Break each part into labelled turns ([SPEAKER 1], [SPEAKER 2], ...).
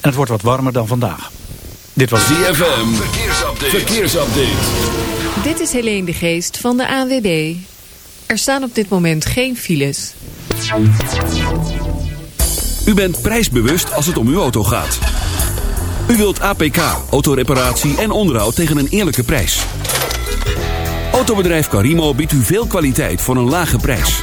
[SPEAKER 1] en het wordt wat warmer dan vandaag. Dit was
[SPEAKER 2] ZFM. Verkeersupdate. Verkeersupdate.
[SPEAKER 3] Dit is Helene de Geest van de ANWB. Er staan op dit moment geen files.
[SPEAKER 2] U bent prijsbewust als het om uw auto gaat. U wilt APK, autoreparatie en onderhoud tegen een eerlijke prijs. Autobedrijf Carimo biedt u veel kwaliteit voor een lage prijs.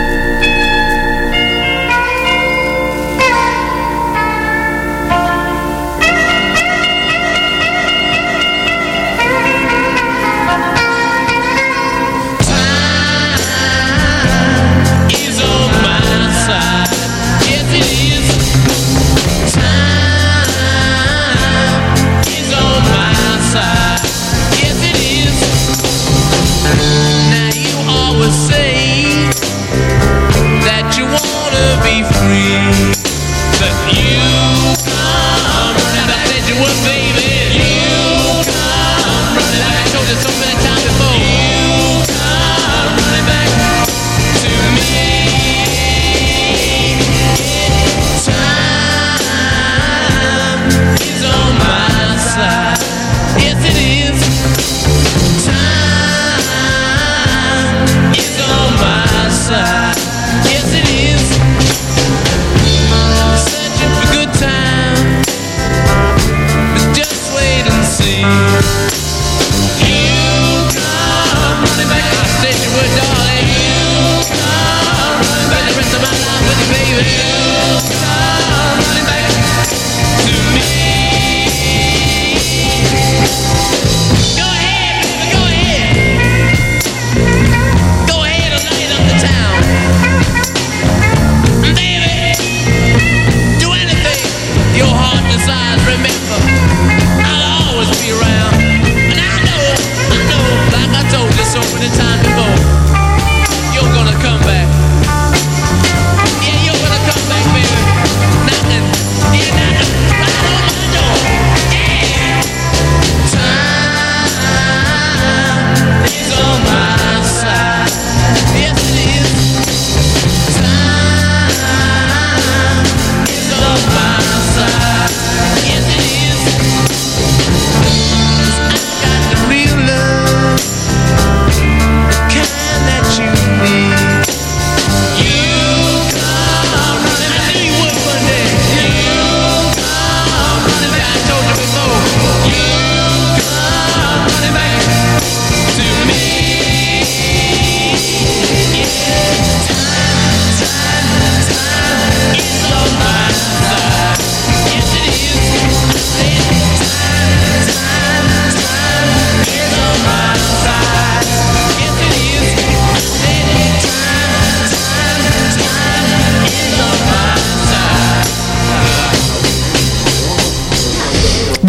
[SPEAKER 4] was safe.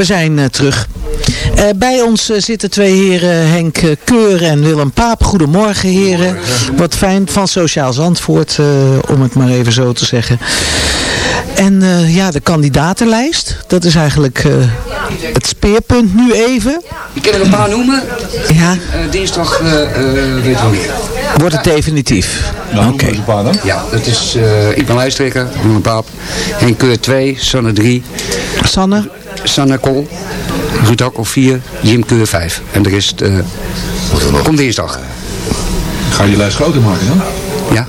[SPEAKER 5] We zijn eh, terug. Eh, bij ons eh, zitten twee heren, Henk Keur en Willem Paap. Goedemorgen heren. Wat fijn van Sociaal Zandvoort, eh, om het maar even zo te zeggen. En eh, ja, de kandidatenlijst, dat is eigenlijk eh, het speerpunt nu even.
[SPEAKER 6] Ik kan er een paar noemen.
[SPEAKER 5] Ja,
[SPEAKER 6] Eh, dinsdag eh eh weten we niet.
[SPEAKER 5] wordt het definitief. Oké.
[SPEAKER 6] Ja, dat is, eh, ik ben lijsttrekker, Willem Paap. Henk Keur 2, Sanne 3,
[SPEAKER 5] Sanne,
[SPEAKER 6] Sanne Kol, Ruud Hakkel 4, Jim Keur 5. En de rest eh komt dinsdag.
[SPEAKER 7] Ga je lijst groter maken dan?
[SPEAKER 6] Ja.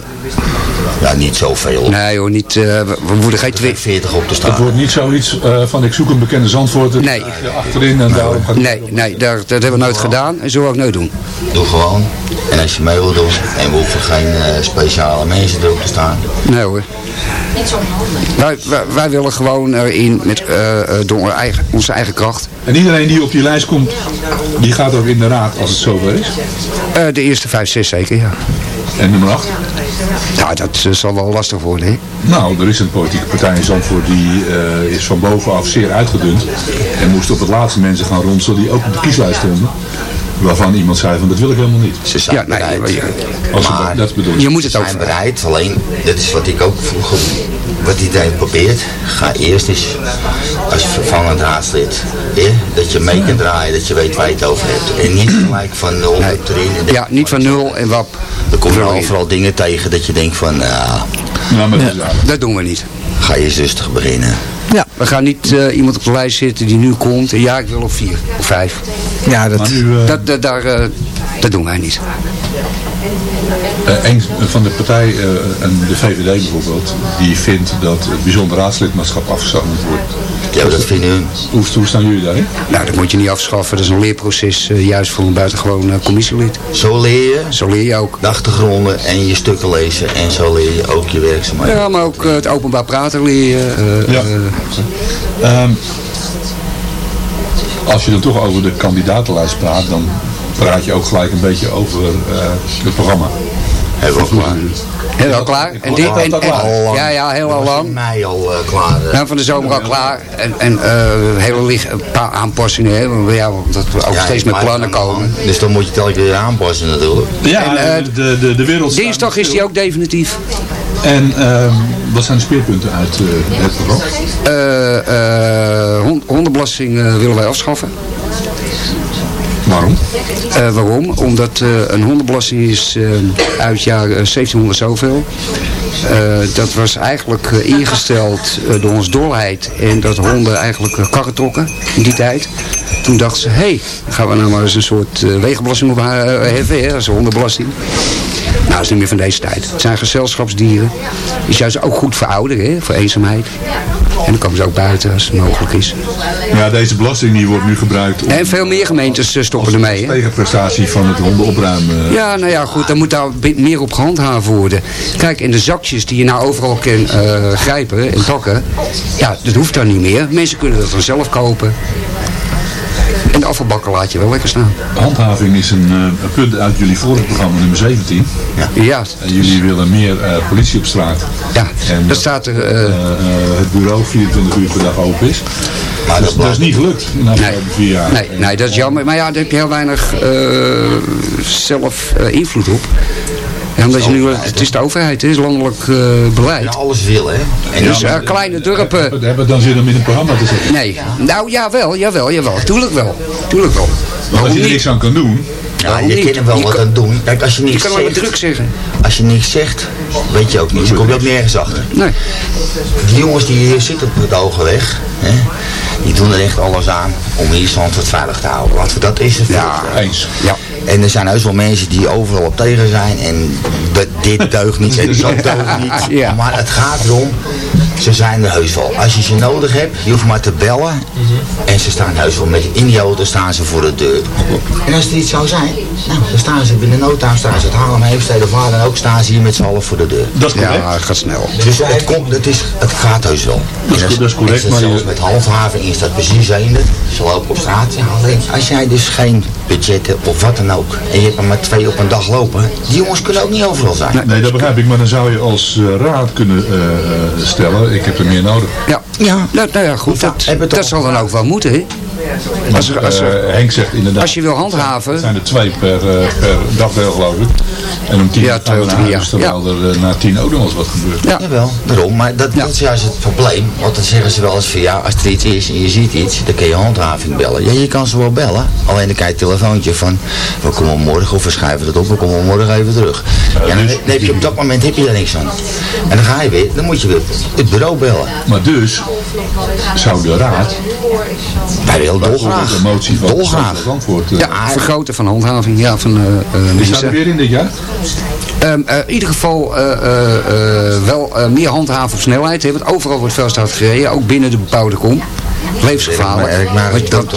[SPEAKER 7] Ja, niet zoveel.
[SPEAKER 8] Nee hoor, niet, eh, we, moeten geen twee...
[SPEAKER 7] 40 op de
[SPEAKER 9] Het
[SPEAKER 7] straat.
[SPEAKER 9] wordt niet zoiets eh, van ik zoek een bekende Zandvoort
[SPEAKER 8] Nee.
[SPEAKER 9] achterin en daarom gaat
[SPEAKER 8] Nee, nee, dat, dat hebben we nooit gedaan en zullen we ook nooit doen.
[SPEAKER 7] Doe gewoon. En als je mee wil doen, en we hoeven geen eh, speciale mensen erop te staan.
[SPEAKER 8] Nee hoor. Wij, wij, wij willen gewoon erin met, eh, eh, door onze eigen, onze eigen kracht.
[SPEAKER 9] En iedereen die op die lijst komt, die gaat ook in de raad als het zover is.
[SPEAKER 8] Eh, de eerste vijf, zes zeker, ja.
[SPEAKER 9] En nummer 8.
[SPEAKER 8] Nou, dat eh, zal wel lastig worden, hè.
[SPEAKER 9] Nou, er is een politieke partij in Zandvoort die eh, is van bovenaf zeer uitgedund. En moest op het laatste mensen gaan ronselen die ook op de kieslijst stonden. Waarvan iemand zei van dat wil ik helemaal niet.
[SPEAKER 7] Ze zijn
[SPEAKER 8] Ja, nee,
[SPEAKER 9] Als
[SPEAKER 7] Maar
[SPEAKER 9] dat, dat bedoel
[SPEAKER 8] Je moet het ook...
[SPEAKER 7] zijn bereid, alleen, dat is wat ik ook vroeger, wat iedereen probeert. Ga eerst eens als vervangend raadslid, hè, dat je mee kunt draaien, dat je weet waar je het over hebt. En niet gelijk van nul
[SPEAKER 8] Nee.
[SPEAKER 7] erin. En
[SPEAKER 8] Ja, niet van nul en wap.
[SPEAKER 7] Dan kom je
[SPEAKER 8] Vooral
[SPEAKER 7] overal dingen tegen dat je denkt van, nou,
[SPEAKER 9] Nou, maar dat
[SPEAKER 8] doen we niet.
[SPEAKER 7] ga je rustig beginnen.
[SPEAKER 5] Ja,
[SPEAKER 8] We gaan niet eh, iemand op de lijst zitten die nu komt en ja, ik wil op vier of vijf.
[SPEAKER 5] ja dat,
[SPEAKER 9] nu, eh,
[SPEAKER 8] Dat, dat, daar, eh, dat doen wij niet.
[SPEAKER 9] Eh, een van de partij, eh, en de VVD bijvoorbeeld, die vindt dat het bijzonder raadslidmaatschap afgeschaft moet worden.
[SPEAKER 7] Ja, dat vinden hun.
[SPEAKER 9] Hoe, hoe staan jullie daarin?
[SPEAKER 8] Nou, dat moet je niet afschaffen. Dat is een leerproces, eh, juist voor een buitengewoon commissielid.
[SPEAKER 7] Zo leer je
[SPEAKER 8] Zo leer je ook.
[SPEAKER 7] de achtergronden en je stukken lezen en zo leer je ook je werkzaamheden.
[SPEAKER 8] Ja, maar ook het openbaar praten leer je.
[SPEAKER 9] Ja.
[SPEAKER 8] eh,
[SPEAKER 9] Ehm, als je dan toch over de kandidatenlijst praat, dan praat je ook gelijk een beetje over eh, het programma.
[SPEAKER 7] Ook klaar.
[SPEAKER 8] Heel klaar. En dit, en, en- ja, ja, heel al lang.
[SPEAKER 7] Mei al eh, klaar.
[SPEAKER 8] Nou, van de zomer al klaar. En, en eh, hele licht, een paar aanpassingen. Hè, want ja, omdat we ook
[SPEAKER 7] Ja,
[SPEAKER 8] steeds met plannen komen.
[SPEAKER 7] Dus dan moet je het elke keer aanpassen natuurlijk.
[SPEAKER 9] Ja,
[SPEAKER 8] En, eh,
[SPEAKER 9] de, de, de wereld
[SPEAKER 8] Dinsdag is die ook definitief.
[SPEAKER 9] En ehm, wat zijn de speerpunten uit het programma?
[SPEAKER 8] Eh, eh, hond- hondenbelasting willen wij afschaffen.
[SPEAKER 9] Waarom?
[SPEAKER 8] Eh, waarom? Omdat eh, een hondenbelasting is eh, uit jaar eh, 1700 zoveel. Eh, dat was eigenlijk ingesteld door ons dolheid. En dat honden eigenlijk karren trokken in die tijd. Toen dachten ze, hé, hey, gaan we nou maar eens een soort wegenbelasting op heffen. Dat is hondenbelasting. Nou, dat is niet meer van deze tijd. Het zijn gezelschapsdieren. Is juist ook goed voor ouderen, hè? voor eenzaamheid. En dan komen ze ook buiten als het mogelijk is.
[SPEAKER 9] Ja, deze belasting die wordt nu gebruikt om
[SPEAKER 8] En veel meer gemeentes eh, stoppen ermee.
[SPEAKER 9] Tegenprestatie van het hondenopruimen.
[SPEAKER 8] Ja, nou ja, goed, dan moet daar meer op gehandhaafd worden. Kijk, en de zakjes die je nou overal kan eh, grijpen en pakken, ja, dat hoeft dan niet meer. Mensen kunnen dat dan zelf kopen. En de afvalbakken laat je wel lekker staan.
[SPEAKER 9] Handhaving is een, eh, punt uit jullie vorige programma, nummer 17.
[SPEAKER 8] Ja,
[SPEAKER 9] En jullie willen meer eh, politie op straat.
[SPEAKER 8] ja
[SPEAKER 9] En
[SPEAKER 8] dat staat er... eh,
[SPEAKER 9] het bureau 24 uur per dag open is.
[SPEAKER 7] Maar
[SPEAKER 9] Dat,
[SPEAKER 7] dat
[SPEAKER 9] dat is niet gelukt in de
[SPEAKER 8] nee,
[SPEAKER 9] afgelopen vier jaar.
[SPEAKER 8] nee, nee, dat is jammer. Maar ja, daar heb je heel weinig eh, zelf eh, invloed op. En omdat je nu, het is de overheid, het is landelijk eh, beleid.
[SPEAKER 7] En alles wil, hè. En
[SPEAKER 8] Dus eh, kleine dorpen...
[SPEAKER 9] Hebben dan zin om in het programma te zetten?
[SPEAKER 8] Nee, nou jawel, jawel, jawel. Tuurlijk wel. Tuurlijk wel.
[SPEAKER 9] Want als je er
[SPEAKER 8] niet?
[SPEAKER 9] niks aan kan doen,
[SPEAKER 7] ja, je
[SPEAKER 8] niet?
[SPEAKER 7] kan er wel
[SPEAKER 8] Je
[SPEAKER 7] wat
[SPEAKER 8] kan-
[SPEAKER 7] aan doen. Kijk, als je
[SPEAKER 8] Je
[SPEAKER 7] niks
[SPEAKER 8] kan maar
[SPEAKER 7] zegt,
[SPEAKER 8] druk zeggen.
[SPEAKER 7] als je niks zegt, weet je ook kom je ook nergens achter.
[SPEAKER 8] Nee.
[SPEAKER 7] Die jongens die hier zitten op het Ogenweg, hè, die doen er echt alles aan om hier Zandvoort veilig te houden. Want dat is het.
[SPEAKER 8] Ja,
[SPEAKER 9] eens.
[SPEAKER 8] Ja.
[SPEAKER 7] En er zijn heus wel mensen die overal op tegen zijn. En dit deugt niet. En dat deugt niet. Maar het gaat erom, ze zijn er heus wel. Als je ze nodig hebt, je hoeft maar te bellen en ze staan heus wel met in die auto staan ze voor de deur. En als het iets zou zijn, nou, dan staan ze binnen no time, staan ze het Haarlem Heemstede of waar dan ook, staan ze hier met z'n allen voor de deur.
[SPEAKER 9] dat is correct.
[SPEAKER 8] Ja, het gaat snel.
[SPEAKER 7] Dus het, komt, het, is, het gaat heus wel.
[SPEAKER 9] Dat is dat is correct, maar je-
[SPEAKER 7] zelfs met handhaving is dat precies eender. Ze lopen op straat. Ja, alleen als jij dus geen budget hebt of wat dan ook. En je hebt er maar twee op een dag lopen. Die jongens kunnen ook niet overal zijn.
[SPEAKER 9] Nee, dat begrijp ik. Maar dan zou je als eh, raad kunnen eh, eh, stellen, ik heb er meer nodig.
[SPEAKER 8] Ja.
[SPEAKER 7] Ja.
[SPEAKER 8] Nou, nou ja, goed. Dat, dat
[SPEAKER 7] al
[SPEAKER 8] zal dan ook wel moeten, hè? Als, er- als, er-
[SPEAKER 9] Eh, Henk zegt inderdaad.
[SPEAKER 8] als je wil
[SPEAKER 9] Het
[SPEAKER 8] handhaven...
[SPEAKER 9] zijn er twee per, eh, per dagdeel geloof ik. En om tien
[SPEAKER 8] Ja,
[SPEAKER 9] gaan
[SPEAKER 8] twee
[SPEAKER 9] we
[SPEAKER 8] of
[SPEAKER 9] naar
[SPEAKER 8] drie,
[SPEAKER 9] huis,
[SPEAKER 8] ja.
[SPEAKER 9] terwijl er eh, na tien ook nog eens wat gebeurt.
[SPEAKER 8] Ja.
[SPEAKER 7] Jawel, daarom. Maar dat, dat is juist het probleem. Want dan zeggen ze wel eens van ja, als er iets is en je ziet iets, dan kun je handhaving bellen. Ja, je kan ze wel bellen. Alleen dan krijg je telefoontje van, we komen morgen of we schrijven het op, we komen morgen even terug. Ja, dan,
[SPEAKER 9] dus-
[SPEAKER 7] dan heb je op dat moment heb je daar niks aan. En dan ga je weer, dan moet je weer het bureau bellen.
[SPEAKER 9] Maar dus, zou de raad
[SPEAKER 7] Wij willen dolgraag.
[SPEAKER 9] een motie van
[SPEAKER 7] Dolgraag.
[SPEAKER 9] Eh,
[SPEAKER 8] Ja, vergroten van handhaving ja, van eh, eh,
[SPEAKER 9] staat er
[SPEAKER 8] mensen.
[SPEAKER 9] weer in dit jaar?
[SPEAKER 8] Ehm, eh, in ieder geval eh, eh, eh, wel meer handhaven op snelheid. Hè, want overal wordt veel hard gereden, ook binnen de bebouwde kom. Levensgevaarlijk.
[SPEAKER 7] Maar,
[SPEAKER 8] dat-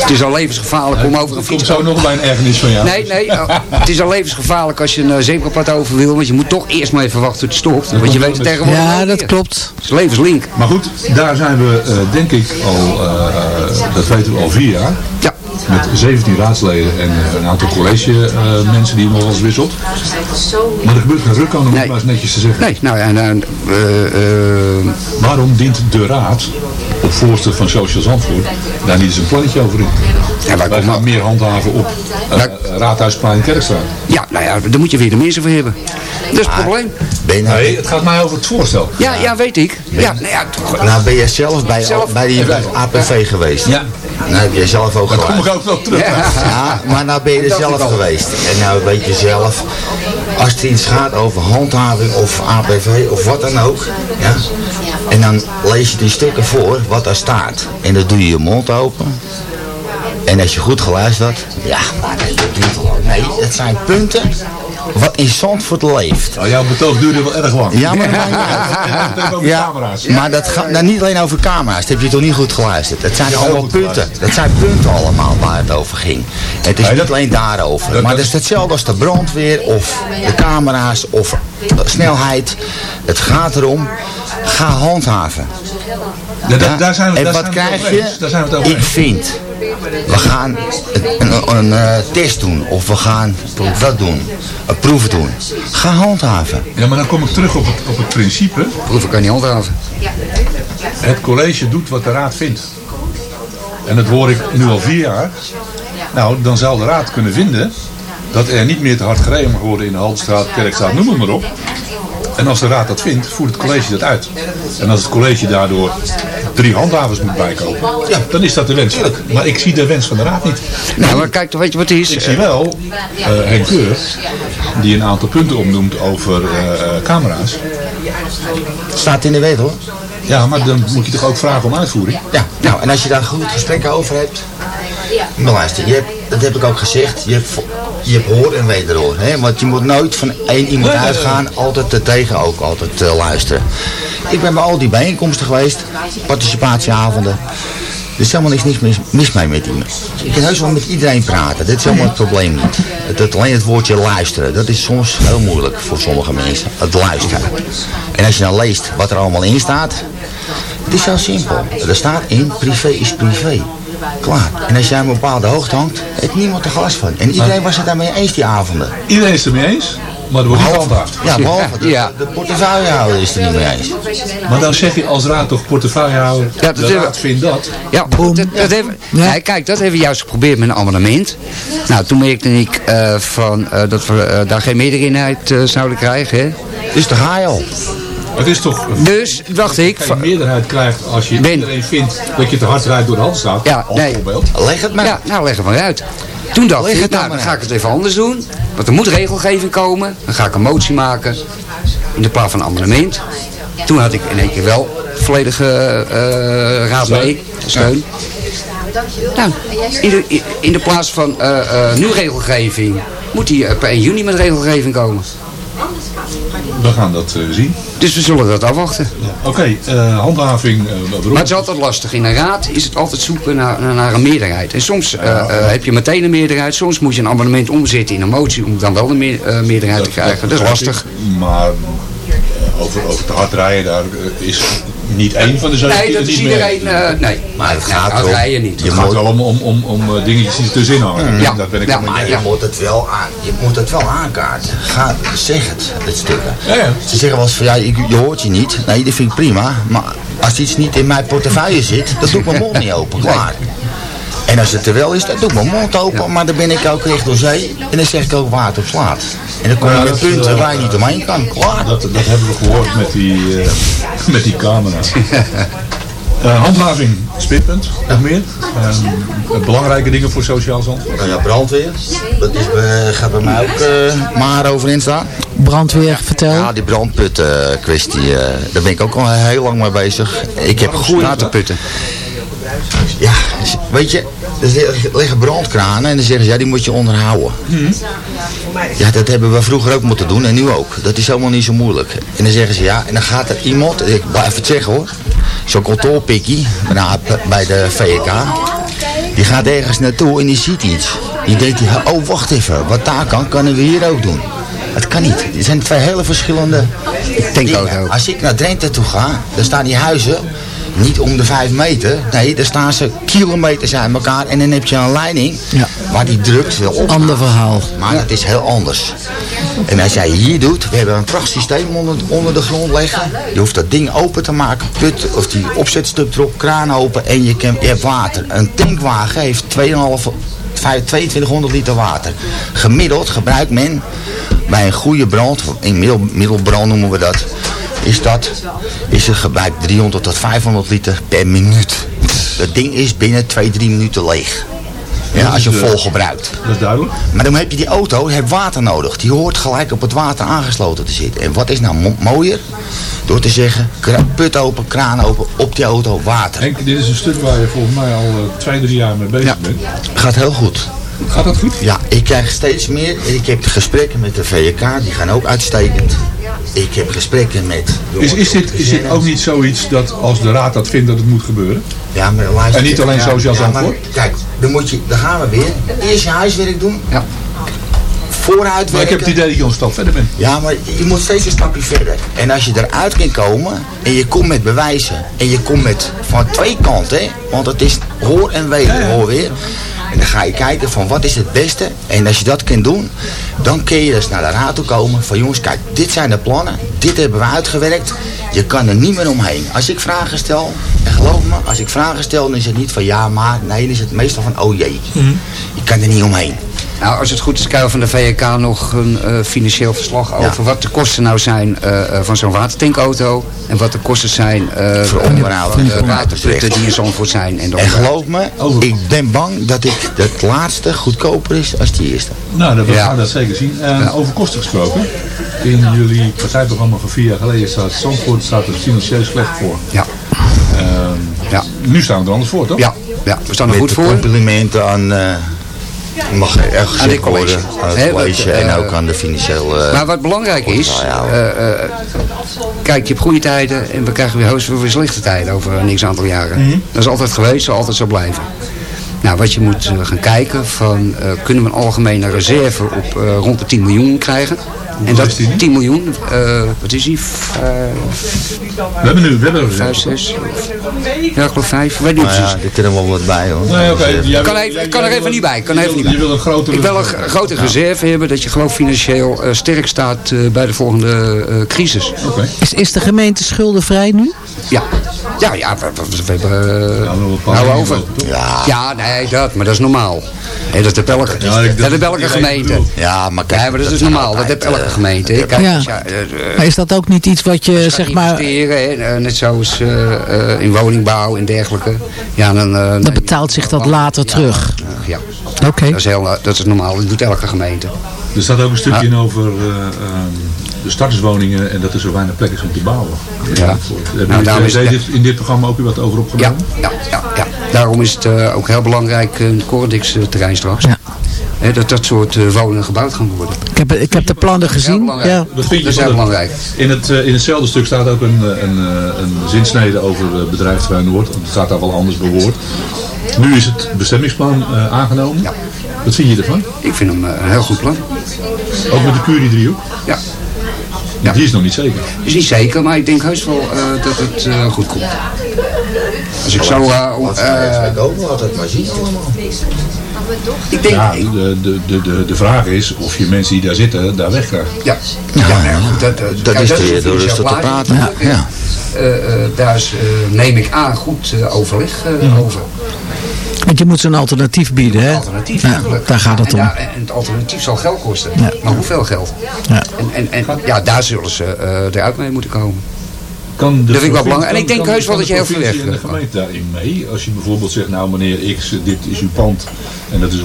[SPEAKER 8] het is al levensgevaarlijk om over een
[SPEAKER 9] Er komt
[SPEAKER 8] fiets
[SPEAKER 9] zo nog bij een ergernis van jou.
[SPEAKER 8] Nee, nee. oh, het is al levensgevaarlijk als je een uh, zebrapad over wil. Want je moet toch eerst maar even wachten tot het stopt. Want je weet het tegenwoordig
[SPEAKER 5] Ja, dat klopt.
[SPEAKER 8] Het is levenslink.
[SPEAKER 9] Maar goed, daar zijn we eh, denk ik al, eh, eh, dat weten we al vier jaar.
[SPEAKER 8] Ja.
[SPEAKER 9] Met 17 raadsleden en eh, een aantal college eh, mensen die nog wel eens wisselt. Maar er gebeurt geen ruk aan om het maar eens netjes te zeggen.
[SPEAKER 8] Nee, nou ja, nou, eh, eh,
[SPEAKER 9] Waarom dient de raad voorstel van Social Zandvoort daar niet eens een plannetje over in?
[SPEAKER 8] Ja, wij
[SPEAKER 9] gaan meer handhaven op eh, Raadhuisplein en Kerkstraat.
[SPEAKER 8] ja, nou ja, daar moet je weer de mensen voor hebben. Dat is het probleem.
[SPEAKER 7] Ben je nou,
[SPEAKER 9] Nee, het gaat mij over het voorstel.
[SPEAKER 8] Ja, ja, weet ik. Ja, nou ja, toch.
[SPEAKER 7] nou ben je zelf bij,
[SPEAKER 8] Zelf.
[SPEAKER 7] bij die APV geweest?
[SPEAKER 9] Ja.
[SPEAKER 7] Nou heb je zelf ook
[SPEAKER 9] kom ik ook wel terug.
[SPEAKER 7] Ja, maar nou ben je er zelf geweest. En nou weet je zelf, als het iets gaat over handhaving of APV of wat dan ook. Ja, en dan lees je die stukken voor wat daar staat. En dan doe je je mond open. En als je goed geluisterd had, ja, maar dat duurt te lang. Nee, het zijn punten wat in Zandvoort leeft.
[SPEAKER 9] Nou, jouw betoog duurde wel erg lang.
[SPEAKER 7] Ja, maar dat uit.
[SPEAKER 9] het over
[SPEAKER 7] Ja,
[SPEAKER 9] camera's.
[SPEAKER 7] maar dat gaat nou, niet alleen over camera's. Dat heb je toch niet goed geluisterd. Het zijn allemaal punten. Dat zijn punten allemaal waar het over ging. Het is
[SPEAKER 9] dat-
[SPEAKER 7] niet alleen daarover.
[SPEAKER 9] dat-
[SPEAKER 7] maar
[SPEAKER 9] dat
[SPEAKER 7] dat is hetzelfde als de brandweer of de camera's of snelheid. Het gaat erom, ga handhaven.
[SPEAKER 9] Ja, da-
[SPEAKER 7] Ja?
[SPEAKER 9] daar zijn we,
[SPEAKER 7] en
[SPEAKER 9] daar
[SPEAKER 7] wat
[SPEAKER 9] zijn we het
[SPEAKER 7] krijg
[SPEAKER 9] over
[SPEAKER 7] je?
[SPEAKER 9] Daar zijn we het over
[SPEAKER 7] Ik vind, we gaan een, een, een, eh, test doen of we gaan wat doen, een proef doen. Ga handhaven.
[SPEAKER 9] Ja, maar dan kom ik terug op het, op het principe.
[SPEAKER 8] Proeven kan niet handhaven.
[SPEAKER 9] Het college doet wat de raad vindt. En dat hoor ik nu al vier jaar. Nou, dan zou de raad kunnen vinden dat er niet meer te hard gereden mag worden in de Haltestraat, Kerkstraat, noem het maar op. En als de raad dat vindt, voert het college dat uit. En als het college daardoor drie handhavers moet bijkopen, ja, dan is dat de wens. Maar ik zie de wens van de raad niet.
[SPEAKER 8] Nou, maar kijk, weet je wat het is?
[SPEAKER 9] Ik zie wel eh Henk Keur, die een aantal punten opnoemt over eh, eh, camera's.
[SPEAKER 7] Staat in de wet hoor.
[SPEAKER 9] Ja, maar dan moet je toch ook vragen om uitvoering?
[SPEAKER 7] Ja, nou, en als je daar goed gesprekken over hebt, maar luister, je hebt, dat heb ik ook gezegd, je hebt, je hebt hoor en wederhoor. Hè? Want je moet nooit van één iemand uitgaan, altijd er tegen ook, altijd eh, luisteren. Ik ben bij al die bijeenkomsten geweest, participatieavonden. Er is helemaal niks, niks mis, mis mee met iemand. Je kan heus wel met iedereen praten, dit is helemaal het probleem niet. Het, het- alleen het woordje luisteren, dat is soms heel moeilijk voor sommige mensen. Het luisteren. En als je dan leest wat er allemaal in staat, het is zo simpel. Er staat in, privé is privé. Klaar. En als jij een bepaalde hoogte hangt, heeft niemand er glas van. En iedereen was het daarmee eens die avonden.
[SPEAKER 9] Iedereen is het ermee eens, maar er wordt niet.
[SPEAKER 7] Ja, behalve de,
[SPEAKER 8] Ja.
[SPEAKER 7] de portefeuillehouder is het er niet mee eens.
[SPEAKER 9] Maar dan zeg je als raad toch portefeuillehouder,
[SPEAKER 8] Ja, dat
[SPEAKER 9] de raad vindt dat.
[SPEAKER 8] Ja, dat, dat hebben, nee, kijk, dat hebben we juist geprobeerd met een amendement. Nou, toen merkte ik eh, van, eh, dat we eh, daar geen meerderheid zouden krijgen. Hè.
[SPEAKER 7] Dus daar ga je al.
[SPEAKER 9] Het is toch
[SPEAKER 8] Dus dacht ik...
[SPEAKER 9] meerderheid krijgt als je
[SPEAKER 8] Ben.
[SPEAKER 9] iedereen vindt dat je te hard rijdt door de handstraat.
[SPEAKER 8] Ja,
[SPEAKER 9] als
[SPEAKER 8] nee.
[SPEAKER 9] voorbeeld.
[SPEAKER 7] Leg het maar.
[SPEAKER 8] Ja, nou leg het maar uit. Toen dacht
[SPEAKER 7] Leg
[SPEAKER 8] ik,
[SPEAKER 7] het
[SPEAKER 8] nou
[SPEAKER 7] dan
[SPEAKER 8] ga ik het even anders doen. Want er moet regelgeving komen. Dan ga ik een motie maken. In de plaats van een amendement. Toen had ik in één keer wel volledige eh, raad mee. Steun. Nou, in de, in de plaats van eh, eh, nu regelgeving moet die eh, per 1 juni met regelgeving komen.
[SPEAKER 9] We gaan dat eh, zien.
[SPEAKER 8] Dus we zullen dat afwachten.
[SPEAKER 9] Oké, eh, handhaving. waarom?
[SPEAKER 8] Maar het is altijd lastig. In een raad is het altijd zoeken naar, naar- een meerderheid. En soms heb je meteen een meerderheid. Soms moet je een amendement omzetten in een motie om dan wel een meer- meerderheid te krijgen. Dat is lastig.
[SPEAKER 9] ik. Maar over, over te hard rijden, daar is niet één van de zeven
[SPEAKER 8] Nee, dat
[SPEAKER 9] het
[SPEAKER 8] is iedereen... eh, nee,
[SPEAKER 7] Maar het
[SPEAKER 8] nee,
[SPEAKER 7] gaat
[SPEAKER 8] dat
[SPEAKER 7] erom.
[SPEAKER 8] rij je niet.
[SPEAKER 9] Het gaat wel om, om, om, om eh, dingetjes die tussenin hangen.
[SPEAKER 8] Ja.
[SPEAKER 9] Daar ben ik
[SPEAKER 8] Ja,
[SPEAKER 7] Maar je moet het wel aan, je moet het wel aankaarten. Ga, zeg het, dit stukken.
[SPEAKER 9] Ja, ja.
[SPEAKER 7] Ze zeggen wel eens van ja, je, je hoort je niet. Nee, dat vind ik prima. Maar als iets niet in mijn portefeuille zit, dan doe ik mijn mond niet open. Klaar. En als het er wel is, dan doe ik mijn mond open. Maar dan ben ik ook recht door zee. En dan zeg ik ook waar het op slaat. En dan kom je
[SPEAKER 9] Ja,
[SPEAKER 7] met punten
[SPEAKER 9] eh,
[SPEAKER 7] waar je niet omheen kan. Klaar.
[SPEAKER 9] Dat, dat hebben we gehoord met die, eh, met die camera. Eh, handhaving, speerpunt, nog meer. Ehm, belangrijke dingen voor sociaal zand.
[SPEAKER 7] Ja, brandweer. Dat is, bij- gaat bij mij ook eh, maar overin staan.
[SPEAKER 5] Brandweer, vertel.
[SPEAKER 7] Ja, die brandput eh, kwestie, eh, daar ben ik ook al heel lang mee bezig. Ik heb goede
[SPEAKER 8] Waterputten.
[SPEAKER 7] Ja, dus, weet je, er liggen- liggen brandkranen en dan zeggen ze, ja, die moet je onderhouden. Ja, dat hebben we vroeger ook moeten doen en nu ook. Dat is helemaal niet zo moeilijk. En dan zeggen ze, ja, en dan gaat er iemand, ik blijf het zeggen hoor, zo'n kantoorpikkie bij de- bij de VK, die gaat ergens naartoe en die ziet iets. Die denkt, oh wacht even, wat daar kan, kunnen we hier ook doen. Het kan niet. Het zijn twee hele verschillende dingen. Als ik naar Drenthe toe ga, dan staan die huizen niet om de vijf meter. Nee, daar staan ze kilometers uit elkaar. En dan heb je een leiding
[SPEAKER 5] Ja.
[SPEAKER 7] waar die drukt wel op.
[SPEAKER 5] Ander verhaal.
[SPEAKER 7] Maar het is heel anders. En als jij hier doet, we hebben een prachtsysteem onder, onder de grond leggen. Je hoeft dat ding open te maken, put of die opzetstuk erop, kraan open en je, kan, je hebt water. Een tankwagen heeft 2,5 vijf- 2200 liter water. Gemiddeld gebruikt men bij een goede brand, in middel, middelbrand noemen we dat, is dat is het gebruik 300 tot 500 liter per minuut. Dat ding is binnen 2, 3 minuten leeg. Ja, als je
[SPEAKER 9] dus,
[SPEAKER 7] vol gebruikt.
[SPEAKER 9] Dat is duidelijk.
[SPEAKER 7] Maar dan heb je die auto, die heeft water nodig. Die hoort gelijk op het water aangesloten te zitten. En wat is nou mo- mooier? Door te zeggen, put open, kraan open, op die auto water.
[SPEAKER 9] Henk, dit is een stuk waar je volgens mij al eh, twee, drie jaar mee bezig bent.
[SPEAKER 7] Gaat heel goed.
[SPEAKER 9] Gaat dat goed?
[SPEAKER 7] Ja, ik krijg steeds meer. Ik heb gesprekken met de VK, die gaan ook uitstekend. Ik heb gesprekken met...
[SPEAKER 9] Is, is, dit, is dit ook niet zoiets dat als de raad dat vindt dat het moet gebeuren?
[SPEAKER 7] Ja, maar luister,
[SPEAKER 9] En niet alleen
[SPEAKER 7] ja,
[SPEAKER 9] sociaal
[SPEAKER 7] ja, maar
[SPEAKER 9] Zandvoort?
[SPEAKER 7] Kijk, dan, moet je, dan gaan we weer. Eerst je huiswerk doen.
[SPEAKER 8] Ja.
[SPEAKER 7] Vooruit
[SPEAKER 9] Maar ik heb het idee dat je al een stap verder bent.
[SPEAKER 7] Ja, maar je moet steeds een stapje verder. En als je eruit kan komen en je komt met bewijzen en je komt met van twee kanten, hè, want het is hoor en wederhoor weer. En dan ga je kijken van wat is het beste. En als je dat kunt doen, dan kun je dus naar de raad toe komen van jongens, kijk, dit zijn de plannen, dit hebben we uitgewerkt. Je kan er niet meer omheen. Als ik vragen stel, en geloof me, als ik vragen stel, dan is het niet van ja, maar, nee, dan is het meestal van oh jee. Je kan er niet omheen.
[SPEAKER 8] Nou, als het goed is, krijgen we van de VK nog een eh, financieel verslag over wat de kosten nou zijn eh, eh, van zo'n watertankauto. En wat de kosten zijn eh,
[SPEAKER 7] Voor onderhoud.
[SPEAKER 8] de
[SPEAKER 7] Ja.
[SPEAKER 8] waterputten die in Zandvoort zijn. En,
[SPEAKER 7] En geloof me, ik ben bang dat ik het laatste goedkoper is als die eerste.
[SPEAKER 9] Nou, dat, we
[SPEAKER 8] Ja.
[SPEAKER 9] gaan dat zeker zien. En over kosten gesproken. In jullie partijprogramma van vier jaar geleden staat Zandvoort staat er financieel slecht voor.
[SPEAKER 8] Ja.
[SPEAKER 9] Ehm,
[SPEAKER 8] Ja.
[SPEAKER 9] Nu staan we er anders voor, toch?
[SPEAKER 8] Ja, ja, we staan er
[SPEAKER 7] Met
[SPEAKER 8] goed voor.
[SPEAKER 7] complimenten aan, eh mag er echt
[SPEAKER 8] Aan
[SPEAKER 7] gezegd worden, aan het college
[SPEAKER 8] eh,
[SPEAKER 7] en ook aan de financiële... eh,
[SPEAKER 8] Maar wat belangrijk is,
[SPEAKER 7] Nou
[SPEAKER 8] eh, eh, kijk, je hebt goede tijden en we krijgen weer hoogst weer slechte tijden over een niks aantal jaren.
[SPEAKER 7] Mhm.
[SPEAKER 8] Dat is altijd geweest, zal altijd zo blijven. Nou, wat je moet eh, gaan kijken, van, eh, kunnen we een algemene reserve op eh, rond de 10 miljoen krijgen? En dat 10 miljoen, eh, wat is die?
[SPEAKER 9] We hebben nu, we hebben er
[SPEAKER 8] 5, 6, ja, ik geloof 5, weet niet
[SPEAKER 7] nou ja, er kunnen wel wat bij hoor.
[SPEAKER 9] Nee, oké.
[SPEAKER 7] Dus, eh,
[SPEAKER 8] Kan, even, kan er even niet bij. Kan
[SPEAKER 9] je
[SPEAKER 8] er even
[SPEAKER 9] wil-
[SPEAKER 8] niet
[SPEAKER 9] Je
[SPEAKER 8] bij.
[SPEAKER 9] wil een grotere...
[SPEAKER 8] Ik wil een grote reserve hebben dat je gewoon financieel eh, sterk staat eh, bij de volgende eh, crisis.
[SPEAKER 9] Oké.
[SPEAKER 5] Is, is de gemeente schuldenvrij nu?
[SPEAKER 8] Ja, ja, ja we, we, we hebben...
[SPEAKER 9] Ja, we hebben een paar
[SPEAKER 8] nou over.
[SPEAKER 7] Ja,
[SPEAKER 8] Ja, nee, dat, maar dat is normaal. Nee, dat heeft elke,
[SPEAKER 9] Ja,
[SPEAKER 8] dat heeft elke gemeente.
[SPEAKER 7] ja, maar kijk,
[SPEAKER 8] Ja, maar dat is normaal. Dat heeft elke gemeente. Kijk,
[SPEAKER 5] Ja.
[SPEAKER 8] ja, eh, eh,
[SPEAKER 5] Maar is dat ook niet iets wat je, zeg maar,
[SPEAKER 8] investeren, hè, eh, net zoals in woningbouw en dergelijke. Ja, dan,
[SPEAKER 5] dan betaalt zich dat later terug?
[SPEAKER 8] Ja,
[SPEAKER 5] Oké.
[SPEAKER 8] dat is, heel, dat is normaal. Dat doet elke gemeente.
[SPEAKER 9] Er staat ook een stukje in over eh, ehm, de starterswoningen en dat er zo weinig plek is om te bouwen.
[SPEAKER 8] Ja. Nou, daarom is
[SPEAKER 9] dit-
[SPEAKER 8] het-
[SPEAKER 9] dit- in dit programma ook weer wat over opgenomen?
[SPEAKER 8] ja, ja, ja. Daarom is het eh, ook heel belangrijk in het Cordix eh, terrein straks.
[SPEAKER 5] Ja.
[SPEAKER 8] Hè, dat dat soort eh, woningen gebouwd gaan worden.
[SPEAKER 5] Ik heb, ik heb de plannen gezien.
[SPEAKER 8] belangrijk.
[SPEAKER 5] Ja.
[SPEAKER 9] Vind je
[SPEAKER 8] Dat is heel
[SPEAKER 9] de-
[SPEAKER 8] belangrijk.
[SPEAKER 9] In, het, eh, in hetzelfde stuk staat ook een, eh, een, eh, een zinsnede over uh, bedrijfsterrein Noord. Het staat daar wel anders bewoord. Nu is het bestemmingsplan eh, aangenomen.
[SPEAKER 8] Ja.
[SPEAKER 9] Wat vind je ervan?
[SPEAKER 8] Ik vind hem eh, een heel goed plan.
[SPEAKER 9] Ook met de Curie-driehoek?
[SPEAKER 8] Ja.
[SPEAKER 9] Ja. Die is nog niet zeker.
[SPEAKER 8] Is niet zeker, maar ik denk heus wel eh, dat het eh, goed komt. Als ik zo... om-
[SPEAKER 7] Wat ik ook wel altijd maar ziet.
[SPEAKER 8] ik denk...
[SPEAKER 9] Ja, de, de, de, de, de vraag is of je mensen die daar zitten daar wegkrijgt.
[SPEAKER 8] Ja, ja, nee, goed, dat, dat,
[SPEAKER 7] is weer door rustig te praten. Ja, ja.
[SPEAKER 8] Eh, eh, daar is, neem ik aan goed overleg eh, over.
[SPEAKER 5] Want je moet ze een alternatief bieden, hè?
[SPEAKER 8] Alternatief,
[SPEAKER 5] Ja, daar gaat het
[SPEAKER 8] en,
[SPEAKER 5] om.
[SPEAKER 8] daar- en het alternatief zal geld kosten.
[SPEAKER 5] Ja.
[SPEAKER 8] Maar hoeveel geld?
[SPEAKER 5] Ja.
[SPEAKER 8] En, en, en ja, daar zullen ze eh, eruit mee moeten komen.
[SPEAKER 9] Kan de
[SPEAKER 8] dat vind ik wel belangrijk. En ik denk
[SPEAKER 9] kan-
[SPEAKER 8] heus wel dat je heel veel
[SPEAKER 9] en de gemeente daarin mee. Als je bijvoorbeeld zegt, nou meneer X, dit is uw pand en dat is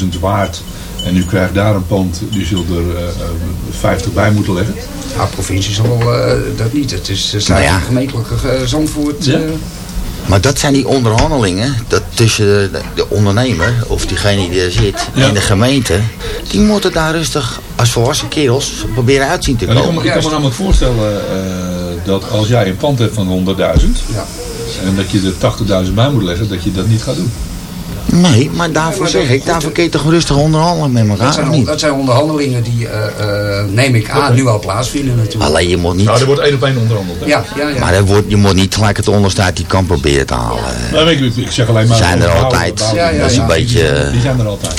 [SPEAKER 9] 100.000 waard. En u krijgt daar een pand, u zult er eh, eh, 50 bij moeten leggen.
[SPEAKER 8] Ja, provincie zal eh, dat niet. Het is uh,
[SPEAKER 7] Nou ja.
[SPEAKER 8] gemeentelijke eh, Zandvoort.
[SPEAKER 9] Ja.
[SPEAKER 7] Maar dat zijn die onderhandelingen dat tussen de, de ondernemer of diegene die er zit
[SPEAKER 9] Ja.
[SPEAKER 7] en de gemeente. Die moeten daar rustig als volwassen kerels proberen uitzien te
[SPEAKER 9] En ik kan, me-
[SPEAKER 7] komen.
[SPEAKER 9] ik kan me namelijk voorstellen eh, dat als jij een pand hebt van 100.000
[SPEAKER 8] Ja.
[SPEAKER 9] en dat je er 80.000 bij moet leggen, dat je dat niet gaat doen.
[SPEAKER 7] Nee, maar daarvoor
[SPEAKER 8] maar
[SPEAKER 7] zeg
[SPEAKER 8] dat-
[SPEAKER 7] ik, daarvoor kun je toch rustig onderhandelen met
[SPEAKER 8] dat,
[SPEAKER 7] elkaar of
[SPEAKER 8] zijn,
[SPEAKER 7] niet?
[SPEAKER 8] dat zijn onderhandelingen die, eh, eh, neem ik aan, nu al plaatsvinden natuurlijk.
[SPEAKER 7] Alleen je moet niet,
[SPEAKER 9] Nou, er wordt één op één onderhandeld.
[SPEAKER 8] Ja, ja, ja.
[SPEAKER 7] maar er wordt, je moet niet gelijk het onderste uit die kan proberen te halen.
[SPEAKER 9] Nou, ik, ik- ik zeg alleen maar...
[SPEAKER 7] Zijn er altijd.
[SPEAKER 8] Ja, ja,
[SPEAKER 7] dat is
[SPEAKER 8] ja.
[SPEAKER 7] een beetje...
[SPEAKER 9] Die zijn er altijd.